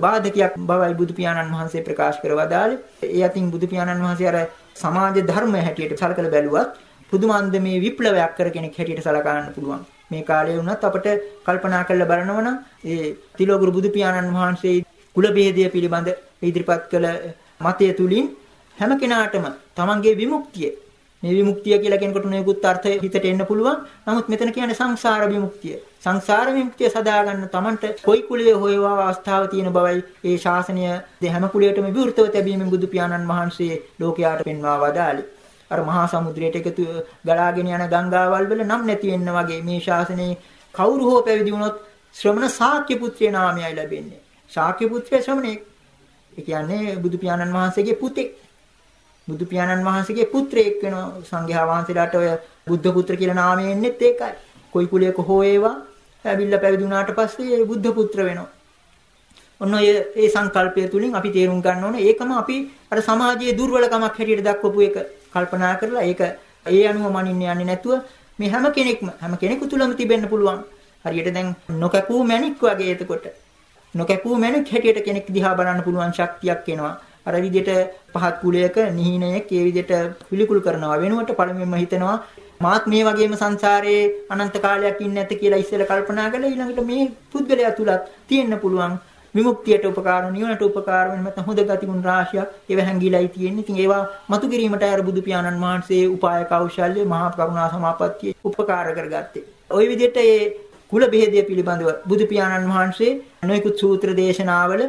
බාධකයක් බවයි බුදු පියාණන් වහන්සේ ප්‍රකාශ කරවදාලේ. ඒ අතින් බුදු පියාණන් වහන්සේ අර සමාජ ධර්ම හැටියට සලකලා බැලුවත් පුදුමන්දමේ විප්ලවයක් කර කෙනෙක් හැටියට සලකා ගන්න පුළුවන්. මේ කාලේ වුණත් අපට කල්පනා කරලා බලනවා නම් ඒ තිලෝගුරු බුදු පියාණන් වහන්සේ කුල භේදය පිළිබඳ ඉදිරිපත් කළ මතය තුලින් හැම කෙනාටම තමන්ගේ විමුක්තිය මේ විමුක්තිය කියලා කෙනෙකුට නෙකුත් අර්ථ හිතට එන්න පුළුවන්. නමුත් මෙතන කියන්නේ සංසාර විමුක්තිය. සංසාර විමුක්තිය සදා ගන්න තමන්ට කොයි කුලයේ හොයවා අවස්ථාව තියෙන බවයි ඒ ශාසනය හැම කුලයකටම විවෘතව තැබීමෙන් බුදු පියාණන් වහන්සේ ලෝකයාට පෙන්වා වදාළේ. අර මහා සමුද්‍රයට එකතු ගලාගෙන යන ගංගාවල් වල නම් නැති වෙන්න වගේ මේ ශාසනයේ කවුරු හෝ පැවිදි වුණොත් ශ්‍රමණ ශාක්‍ය පුත්‍රය නාමයයි ලැබෙන්නේ. ශාක්‍ය පුත්‍රය ශ්‍රමණෙක්. ඒ කියන්නේ බුදු පියාණන් වහන්සේගේ පුතෙක්. බුදු පියාණන් වහන්සේගේ පුත්‍රයෙක් වෙනවා සංඝයා වහන්සේලාට ඔය බුද්ධ පුත්‍ර කියලා නාමය එන්නෙත් ඒකයි. කොයි කුලයක හෝ ඒවා ඇවිල්ලා පැවිදි වුණාට පස්සේ බුද්ධ පුත්‍ර වෙනවා. ඔන්න ඔය ඒ සංකල්පය තුලින් අපි තේරුම් ගන්න ඕනේ ඒකම අපි අර සමාජයේ දුර්වලකමක් හැටියට දක්වපු එක කල්පනා කරලා ඒක ඒ අනුව මනින්න යන්නේ නැතුව මේ හැම කෙනෙක්ම හැම කෙනෙකු තුලම තිබෙන්න පුළුවන්. හරියට දැන් නොකපූ මැණික් වගේ එතකොට නොකපූ මැණික් හැටියට කෙනෙක් දිහා බලන්න පුළුවන් ශක්තියක් එනවා. අර විදිහට පහත් කුලයක නිහිනයක් ඒ විදිහට පිළිකුල් කරනවා වෙනුවට පළමුවෙන්ම හිතනවා මාත් මේ වගේම සංසාරයේ අනන්ත කාලයක් ඉන්නේ නැත කියලා ඉස්සෙල්ලා කල්පනා කරලා ඊළඟට මේ පුද්ගලයා තුලත් තියෙන්න පුළුවන් විමුක්තියට උපකාර නිවනට උපකාර වෙන නැත්නම් හොඳ ගතිගුණ රාශියක් ඒව හැංගිලායි තියෙන්නේ. ඉතින් ඒවා මතු කිරීමට අර බුදු පියාණන් වහන්සේ උපාය කෞශල්‍ය මහා කරුණා සමාපත්තිය උපකාර කරගත්තේ. ওই විදිහට ඒ කුල බෙහෙදය පිළිබඳව බුදු පියාණන් වහන්සේ නොයෙකුත් සූත්‍ර දේශනාවල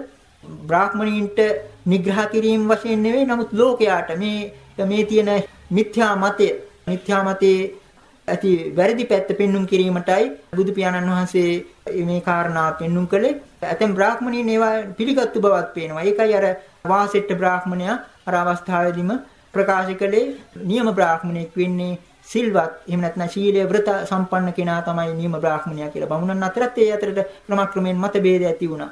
බ්‍රාහ්මණීන්ට නිග්‍රහ කිරීම වශයෙන් නෙවෙයි නමුත් ලෝකයාට මේ මේ තියෙන මිත්‍යා මතය මිත්‍යා මතයේ ඇති වැරදි පැත්ත පෙන්눔 කිරීමටයි බුදු පියාණන් වහන්සේ මේ කාරණා පෙන්눔 කළේ. ඇතැම් බ්‍රාහ්මණීන් ඒවා පිළිගත්තු බවක් පේනවා. ඒකයි අර වාසෙට්ට බ්‍රාහ්මණයා අර අවස්ථාවේදීම ප්‍රකාශ කළේ නියම බ්‍රාහ්මණෙක් වෙන්නේ සිල්වත් එහෙම නැත්නම් ශීලයේ වෘත සම්පන්න කෙනා තමයි නියම බ්‍රාහ්මණයා කියලා. බමුණන් අතරත් ඒ අතරට ක්‍රමක්‍රමයෙන් මතභේද ඇති වුණා.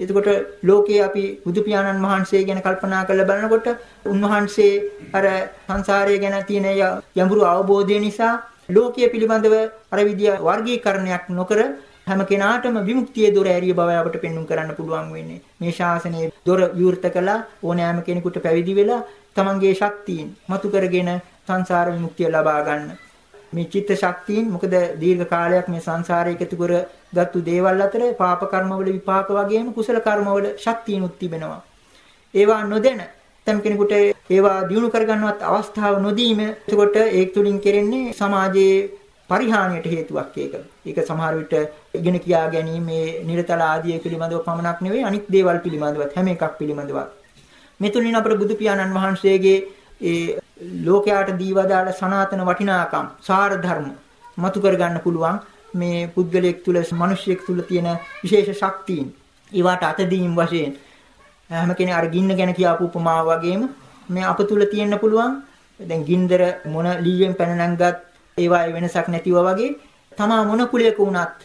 එතකොට ලෝකේ අපි බුදු පියාණන් වහන්සේ ගැන කල්පනා කරලා බලනකොට උන්වහන්සේ අර සංසාරය ගැන තියෙන යඹුරු අවබෝධය නිසා ලෝකයේ පිළිබඳව අර විදිය වර්ගීකරණයක් නොකර හැම කෙනාටම විමුක්තියේ දොර ඇරිය බව අපට පෙන්눔 කරන්න පුළුවන් වෙන්නේ. මේ ශාසනයේ දොර විවෘත කළා ඕනෑම කෙනෙකුට පැවිදි වෙලා තමන්ගේ ශක්තියින් මතු කරගෙන සංසාර විමුක්තිය ලබා ගන්න. මේ චිත්ත ශක්තියින් මොකද දීර්ඝ කාලයක් මේ සංසාරයේ එකතු කරගත්තු දේවල් අතර පාප කර්මවල විපාක වගේම කුසල කර්මවල ශක්තියිනුත් තිබෙනවා. ඒවා නොදැන තම් කෙනෙකුට ඒවා දිනු කරගන්නවත් අවස්ථාව නොදීම එතකොට ඒක තුලින් කෙරෙන්නේ සමාජයේ පරිහානියට හේතුවක් ඒක. ඒක සමහර විට ඉගෙන කියා ගැනීම මේ නිර්තල ආදී පිළිබඳව පමණක් නෙවෙයි අනිත් දේවල් පිළිබඳවත් හැම එකක් පිළිබඳවත්. මේ තුලින් අපේ බුදු පියාණන් වහන්සේගේ ඒ ලෝකයාට දීවදාල සනාතන වටිනාකම් සාර ධර්ම මතු කරගන්න පුළුවන් මේ පුද්ගලයෙක් තුල මිනිසියෙක් තුල තියෙන විශේෂ ශක්තියින්. ඒවට අතදීම් වශයෙන් හැම කෙනෙක් අර ගින්න ගැන කියාපු උපමාව වගේම මේ අප තුල තියෙන්න පුළුවන් දැන් ගින්දර මොන ලීයෙන් පැන නැංගත් ඒවායේ වෙනසක් නැතිව වගේ තමා මොන කුලයක වුණත්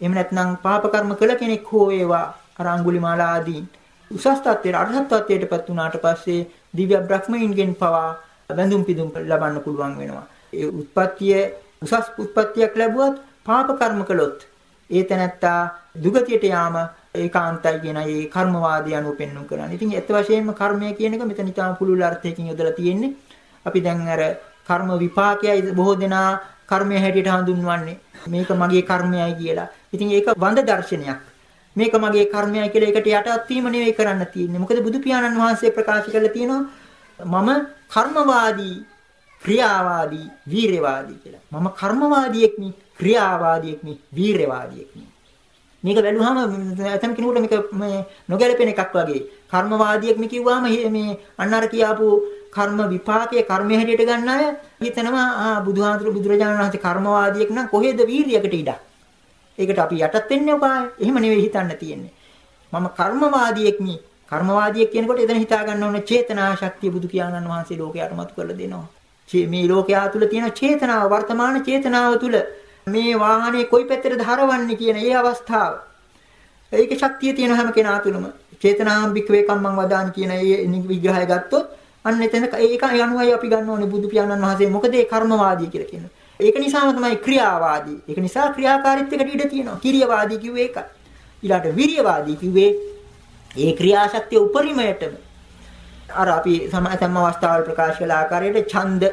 එහෙම නැත්නම් පාප කර්ම කළ කෙනෙක් හෝ ඒවා අර අඟුලිමාලා ආදී උසස් තත්ත්වයට අරහත් තත්ත්වයටපත් වුණාට පස්සේ දිව්‍ය බ්‍රහ්මයින්ගෙන් පවා බඳුම් පිදුම් ලබන්න පුළුවන් වෙනවා. ඒ උත්පත්තිය උසස් උත්පත්තියක් ලැබුවත් පාප කර්ම කළොත් ඒ තැනැත්තා දුගතියට යාම ඒකාන්තයි කියන ඒ කර්මවාදී අනුව පෙන්වුම් කරන්නේ. ඉතින් ඇත්ත වශයෙන්ම කර්මය කියන එක මෙතන ඊටාම පුළුල් අර්ථයකින් යොදලා තියෙන්නේ. අපි දැන් අර කර්ම විපාකයයි බොහෝ දෙනා කර්මය හැටියට හඳුන්වන්නේ. මේක මගේ කර්මයයි කියලා. ඉතින් ඒක වඳ දර්ශනයක්. මේක මගේ කර්මයයි කියලා ඒකට යටත් වීම නෙවෙයි කරන්න තියෙන්නේ. මොකද බුදු පියාණන් වහන්සේ ප්‍රකාශ කරලා තියෙනවා මම කර්මවාදී ක්‍රියාවාදී වීරවාදී කියලා. මම කර්මවාදියෙක් නේ ක්‍රියාවාදියෙක් නේ වීරවාදියෙක් නේ. මේක බැලුවාම ඇතම් කෙනෙකුට මේක මේ නොගැලපෙන එකක් වගේ. කර්මවාදියෙක් මේ කිව්වම මේ අන්න අර කියාපු කර්ම විපාකයේ කර්මය හැටියට ගන්න අය හිතනවා ආ බුදුහාමුදුරු බුදුරජාණන් වහන්සේ කර්මවාදියෙක් නම් කොහෙද වීරියකට ඉඩක්. ඒකට අපි යටත් වෙන්න ඕපාය. එහෙම නෙවෙයි හිතන්න තියෙන්නේ. මම කර්මවාදියෙක් නේ. කර්මවාදියෙක් කියනකොට එතන හිතා ගන්න ඕනේ චේතනා ශක්තිය බුදු පියාණන් වහන්සේ ලෝකයට මතු කරලා දෙනවා. මේ ලෝකයා තුල තියෙන චේතනාව වර්තමාන චේතනාව තුල මේ වාහනේ කොයි පැත්තටද හරවන්නේ කියන ඒ අවස්ථාව. ඒක ශක්තිය තියෙන හැම කෙනා තුළම. චේතනාම්බික වේකම්මං වදාන කියන ඒ විග්‍රහය ගත්තොත් අන්න එතන ඒක යනුවයි අපි ගන්න ඕනේ බුදු පියාණන් වහන්සේ මොකද ඒ කර්මවාදී කියලා කියනවා. ඒක නිසාම තමයි ක්‍රියාවාදී. ඒක නිසා ක්‍රියාකාරීත්වයකට ඉඩ තියෙනවා. කිරියවාදී කිව්වේ ඒකයි. ඊළාට විරියවාදී කිව්වේ ඒ ක්‍රියාශක්තිය උපරිමයටම අර අපි සමාතම් අවස්ථාවල් ප්‍රකාශ කළ ආකාරයට ඡන්ද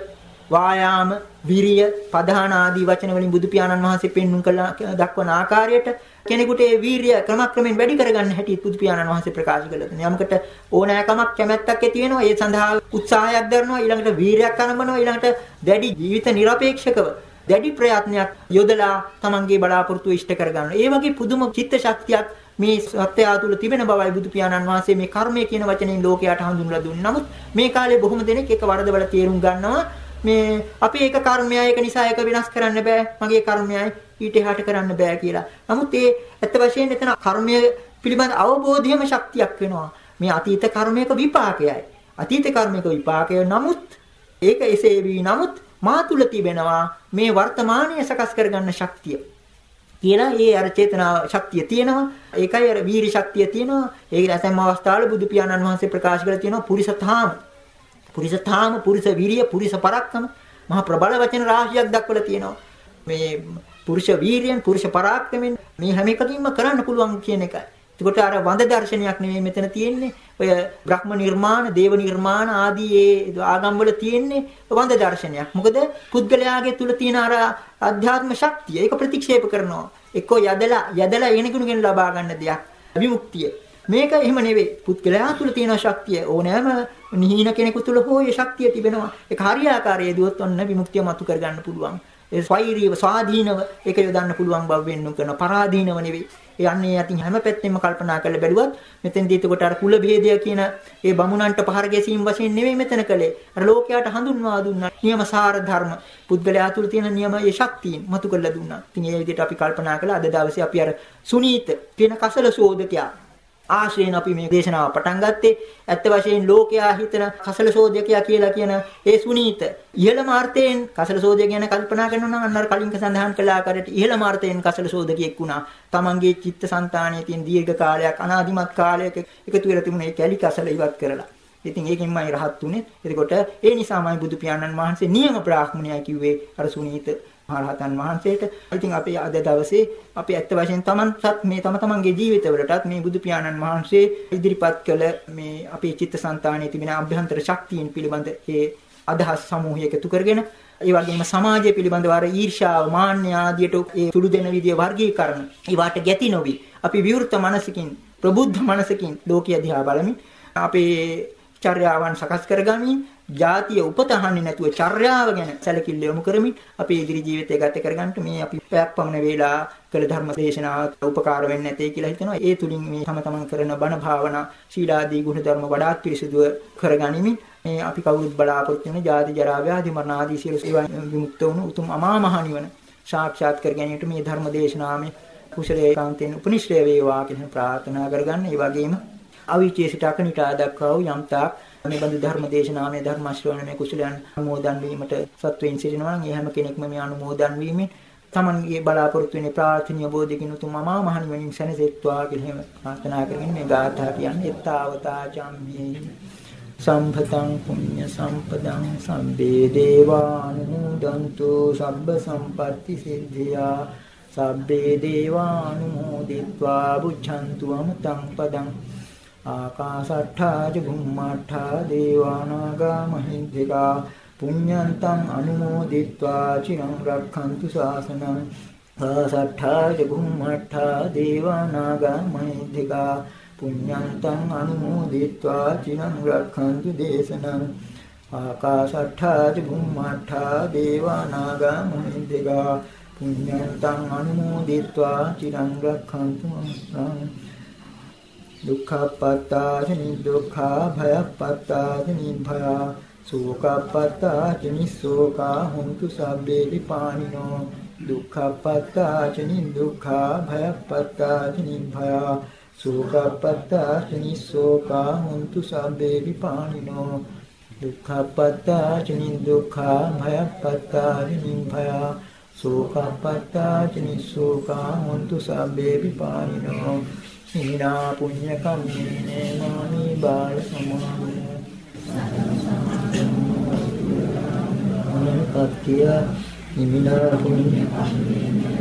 වායාම විරිය ප්‍රධාන ආදී වචන වලින් බුදු පියාණන් වහන්සේ පෙන්වුම් කළ දක්වන ආකාරයට කෙනෙකුට ඒ වීරිය ක්‍රමක්‍රමෙන් වැඩි කරගන්න හැටි බුදු පියාණන් වහන්සේ ප්‍රකාශ කළා. යම්කට ඕනෑකමක් කැමැත්තක් ඇති වෙනවා. ඒ සඳහා උත්සාහයක් දරනවා. ඊළඟට වීරියක් අරඹනවා. ඊළඟට දැඩි ජීවිත নিরপেক্ষකව දැඩි ප්‍රයත්නයක් යොදලා තමන්ගේ බලාපොරොත්තු ඉෂ්ට කරගන්නවා. ඒ වගේ පුදුම චිත්ත ශක්තියක් මේ සත්‍යය තුළ තිබෙන බවයි බුදු පියාණන් වහන්සේ මේ කර්මය කියන වචනයෙන් ලෝකයට හඳුන්වලා දුන්නේ. නමුත් මේ කාලේ බොහොම දෙනෙක් එක වරදවල තේරුම් ගන්නවා මේ අපි ඒක කර්මයයි ඒක නිසා ඒක වෙනස් කරන්න බෑ. මගේ කර්මයයි ඊට එහාට කරන්න බෑ කියලා. නමුත් ඒ ඇත්ත වශයෙන් එතන කර්මය පිළිබඳ අවබෝධයම ශක්තියක් වෙනවා. මේ අතීත කර්මයක විපාකයයි. අතීත කර්මයක විපාකය නමුත් ඒක එසේ වී නමුත් මා තුල තිබෙනවා මේ වර්තමානය සකස් කරගන්න ශක්තිය. කියලා ඒ අර චේතනා ශක්තිය තියෙනවා. ඒකයි අර වීරි ශක්තිය තියෙනවා. ඒක ඇතැම් අවස්ථාවල බුදු පියාණන් වහන්සේ ප්‍රකාශ කරලා තියෙනවා පුරිසතාම. පුරිසතාම පුරිස විරිය පුරිස පරක්කම මහා ප්‍රබල වචන රාශියක් දක්වලා තියෙනවා. මේ පුරුෂ වීරියෙන් පුරුෂ පරාක්‍රමෙන් මේ හැම එකකින්ම කරන්න පුළුවන් කියන එකයි. එතකොට අර වඳ දර්ශනයක් නෙමෙයි මෙතන තියෙන්නේ. ඔය බ්‍රහ්ම නිර්මාණ, දේව නිර්මාණ ආදී ඒ ආගම් වල තියෙන්නේ වඳ දර්ශනයක්. මොකද පුද්ගලයාගේ තුල තියෙන අර අධ්‍යාත්ම ශක්තිය ඒක ප්‍රතික්ෂේප කරනවා. එක්කෝ යදලා යදලා එනකුණුගෙන් ලබා ගන්න දෙයක්. විමුක්තිය. මේක එහෙම නෙවෙයි. පුද්ගලයා තුල තියෙන ශක්තිය ඕනෑම නිහින කෙනෙකු තුල හෝ ඒ ශක්තිය තිබෙනවා. ඒක හරියාකාරයේ දුවොත් ඔන්න විමුක්තිය මතු කරගන්න පුළුවන්. ඒ ස්වෛරීව ස්වාධීනව ඒක යොදන්න පුළුවන් බව වෙන්නු කරන පරාධීනව නෙවෙයි. ඒ අන්නේ යටින් හැම පැත්තෙම කල්පනා කරලා බැලුවත් මෙතෙන්දී එතකොට අර කුල භේදය කියන ඒ බමුණන්ට පහර ගැසීම් වශයෙන් නෙවෙයි මෙතන කළේ. අර ලෝකයට හඳුන්වා දුන්නා. නියම සාර ධර්ම. පුද්ගලයා තුළ තියෙන නියම ඒ ශක්තිය මතු කරලා දුන්නා. ඉතින් ඒ විදිහට අපි කල්පනා කළා අද දවසේ අපි අර සුනීත කියන කසල සෝදකයා ආශ්‍රයෙන් අපි මේ දේශනාව පටන් ගත්තේ ඇත්ත වශයෙන් ලෝකයා හිතන කසල සෝදකයා කියලා කියන ඒ සුනීත ඉහළම අර්ථයෙන් කසල සෝදක ගැන කල්පනා කරනවා නම් අන්නර කලින්ක සඳහන් කළ ආකාරයට ඉහළම අර්ථයෙන් කසල සෝදකියෙක් වුණා. තමන්ගේ චිත්ත සංතානයේ තියෙන දීර්ඝ කාලයක් අනාදිමත් කාලයක එකතු වෙලා තිබුණ ඒ කැලි කසල ඉවත් කරලා. ඉතින් ඒකෙන්මයි රහත් උනේ. එතකොට ඒ නිසාමයි බුදු පියාණන් වහන්සේ නියම බ්‍රාහ්මණයා කිව්වේ අර සුනීත මහරහතන් වහන්සේට. ඉතින් අපි අද දවසේ අපි ඇත්ත වශයෙන් තමන්ටත් මේ තම තමන්ගේ ජීවිතවලටත් මේ බුදු පියාණන් වහන්සේ ඉදිරිපත් කළ මේ අපේ චිත්තසංතානයේ තිබෙන අභ්‍යන්තර ශක්තියින් පිළිබඳ ඒ අදහස් සමූහයක එකතු කරගෙන ඒ වගේම සමාජය පිළිබඳව අර ඊර්ෂාව මාන්‍ය ආදියට ඒ තුඩු දෙන විදිය වර්ගීකරණ ඒවට ගැති නොවි අපි විවෘත මනසකින් ප්‍රබුද්ධ මනසකින් ලෝකීය දිහා බලමින් අපේ චර්යාවන් සකස් කරගනිමින් ජාතිය උපත අහන්නේ නැතුව චර්යාව ගැන සැලකිල්ල යොමු කරමින් අපේ ඉදිරි ජීවිතය ගත කරගන්න මේ අපි පැයක් පමණ වේලා කළ ධර්ම දේශනාව උපකාර වෙන්නේ නැtei කියලා හිතනවා. ඒ තුලින් මේ තම තමන් කරන බණ භාවනා ශීලාදී ගුණ ධර්ම වඩාත් පිරිසුදුව කරගනිමින් මේ අපි කවුරුත් බලාපොරොත්තු වෙන ජාති ජරා ව්‍යාධි මරණ ආදී සියලු ඒවා විමුක්ත වුණු උතුම් අමා මහ නිවන සාක්ෂාත් කර ගැනීමට මේ ධර්ම දේශනාවේ කුසලයේ කාන්තෙන් උපනිශ්‍රේ වේවා කියන ප්‍රාර්ථනා කරගන්න. ඒ වගේම අවීචේ සිට අකනිටා දක්වා වූ යම්තාක් මේ බඳු ධර්ම දේශනාමය ධර්ම ශ්‍රවණමය කුසලයන් අනුමෝදන් වීමට සත්වයින් සිටිනවා නම් ඒ හැම කෙනෙක්ම මේ අනුමෝදන් වීමෙන් තමන්ගේ බලාපොරොත්තු වෙන ප්‍රාර්ථනීය බෝධිකින් උතුම් අමා මහ නිවනින් සැනසෙත්වා කියලා එහෙම ප්‍රාර්ථනා කරගෙන මේ ගාථා කියන්නේ. ඊතාවතා චම්මේ සම්පතං පුඤ්ඤ සම්පදං සම්බේ දේවානුමෝදන්තු සබ්බ සම්පatti සිද්ධියා සබ්බේ දේවානුමෝදිत्वा බුද්ධන්තු අමතං පදං ආකාසට්ඨා ච බුම්මාට්ඨා දේවානාගා මහින්దికා පුඤ්ඤන්තං අනුමෝදිත්වා චිරං රක්ඛන්තු ශාසනං ආකාසට්ඨා ච බුම්මාට්ඨා දේවානාගා මහින්దికා පුඤ්ඤන්තං අනුමෝදිත්වා චිරං රක්ඛන්තු දේශනං ආකාසට්ඨා ච බුම්මාට්ඨා දේවානාගා මහින්దికා පුඤ්ඤන්තං අනුමෝදිත්වා චිරං රක්ඛන්තු මං දුක්ඛපත්තාච නිදුක්ඛා භයපත්තාච නිභයා සෝකපත්තාච නිසෝකා හුන්තු සබ්බේ විපානිනෝ දුක්ඛපත්තාච නිදුක්ඛා භයපත්තාච නිභයා සෝකපත්තාච නිසෝකා හුන්තු සබ්බේ විපානිනෝ දුක්ඛපත්තාච නිදුක්ඛා භයපත්තාච නිභයා සෝකපත්තාච නිසෝකා හුන්තු සබ්බේ විපානිනෝ හිනා පුඤ්ඤ කම්මේ මාමි බාල සමාන අනපත්‍ය නිමිනා පුඤ්ඤ කම්මේ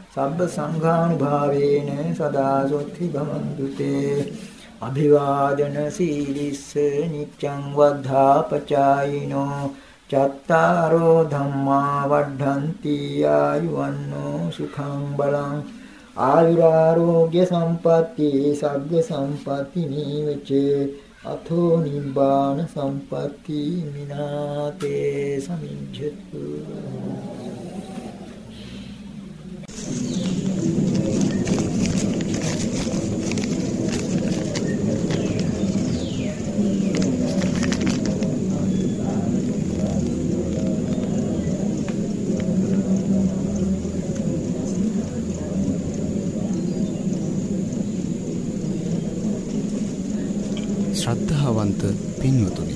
සබ්බ සංඝානුභාවේන සදා සොත්ති භවන්තු තේ අභිවාදන සීලිස්ස නිච්ඡං වද්ධාපචායිනෝ. චත්තාරෝ ධම්මා වඩ්ඩಂತಿ ආයුවන්නෝ සුඛං බලං. ආයුරාෝග්‍ය සම්පatti සග්ග සම්පatti නීවචේ. අතෝ නිබ්බාන සම්පatti මිනාතේ සමිඤ්ජතු ශ්‍රද්ධාවන්ත පින්වතුනි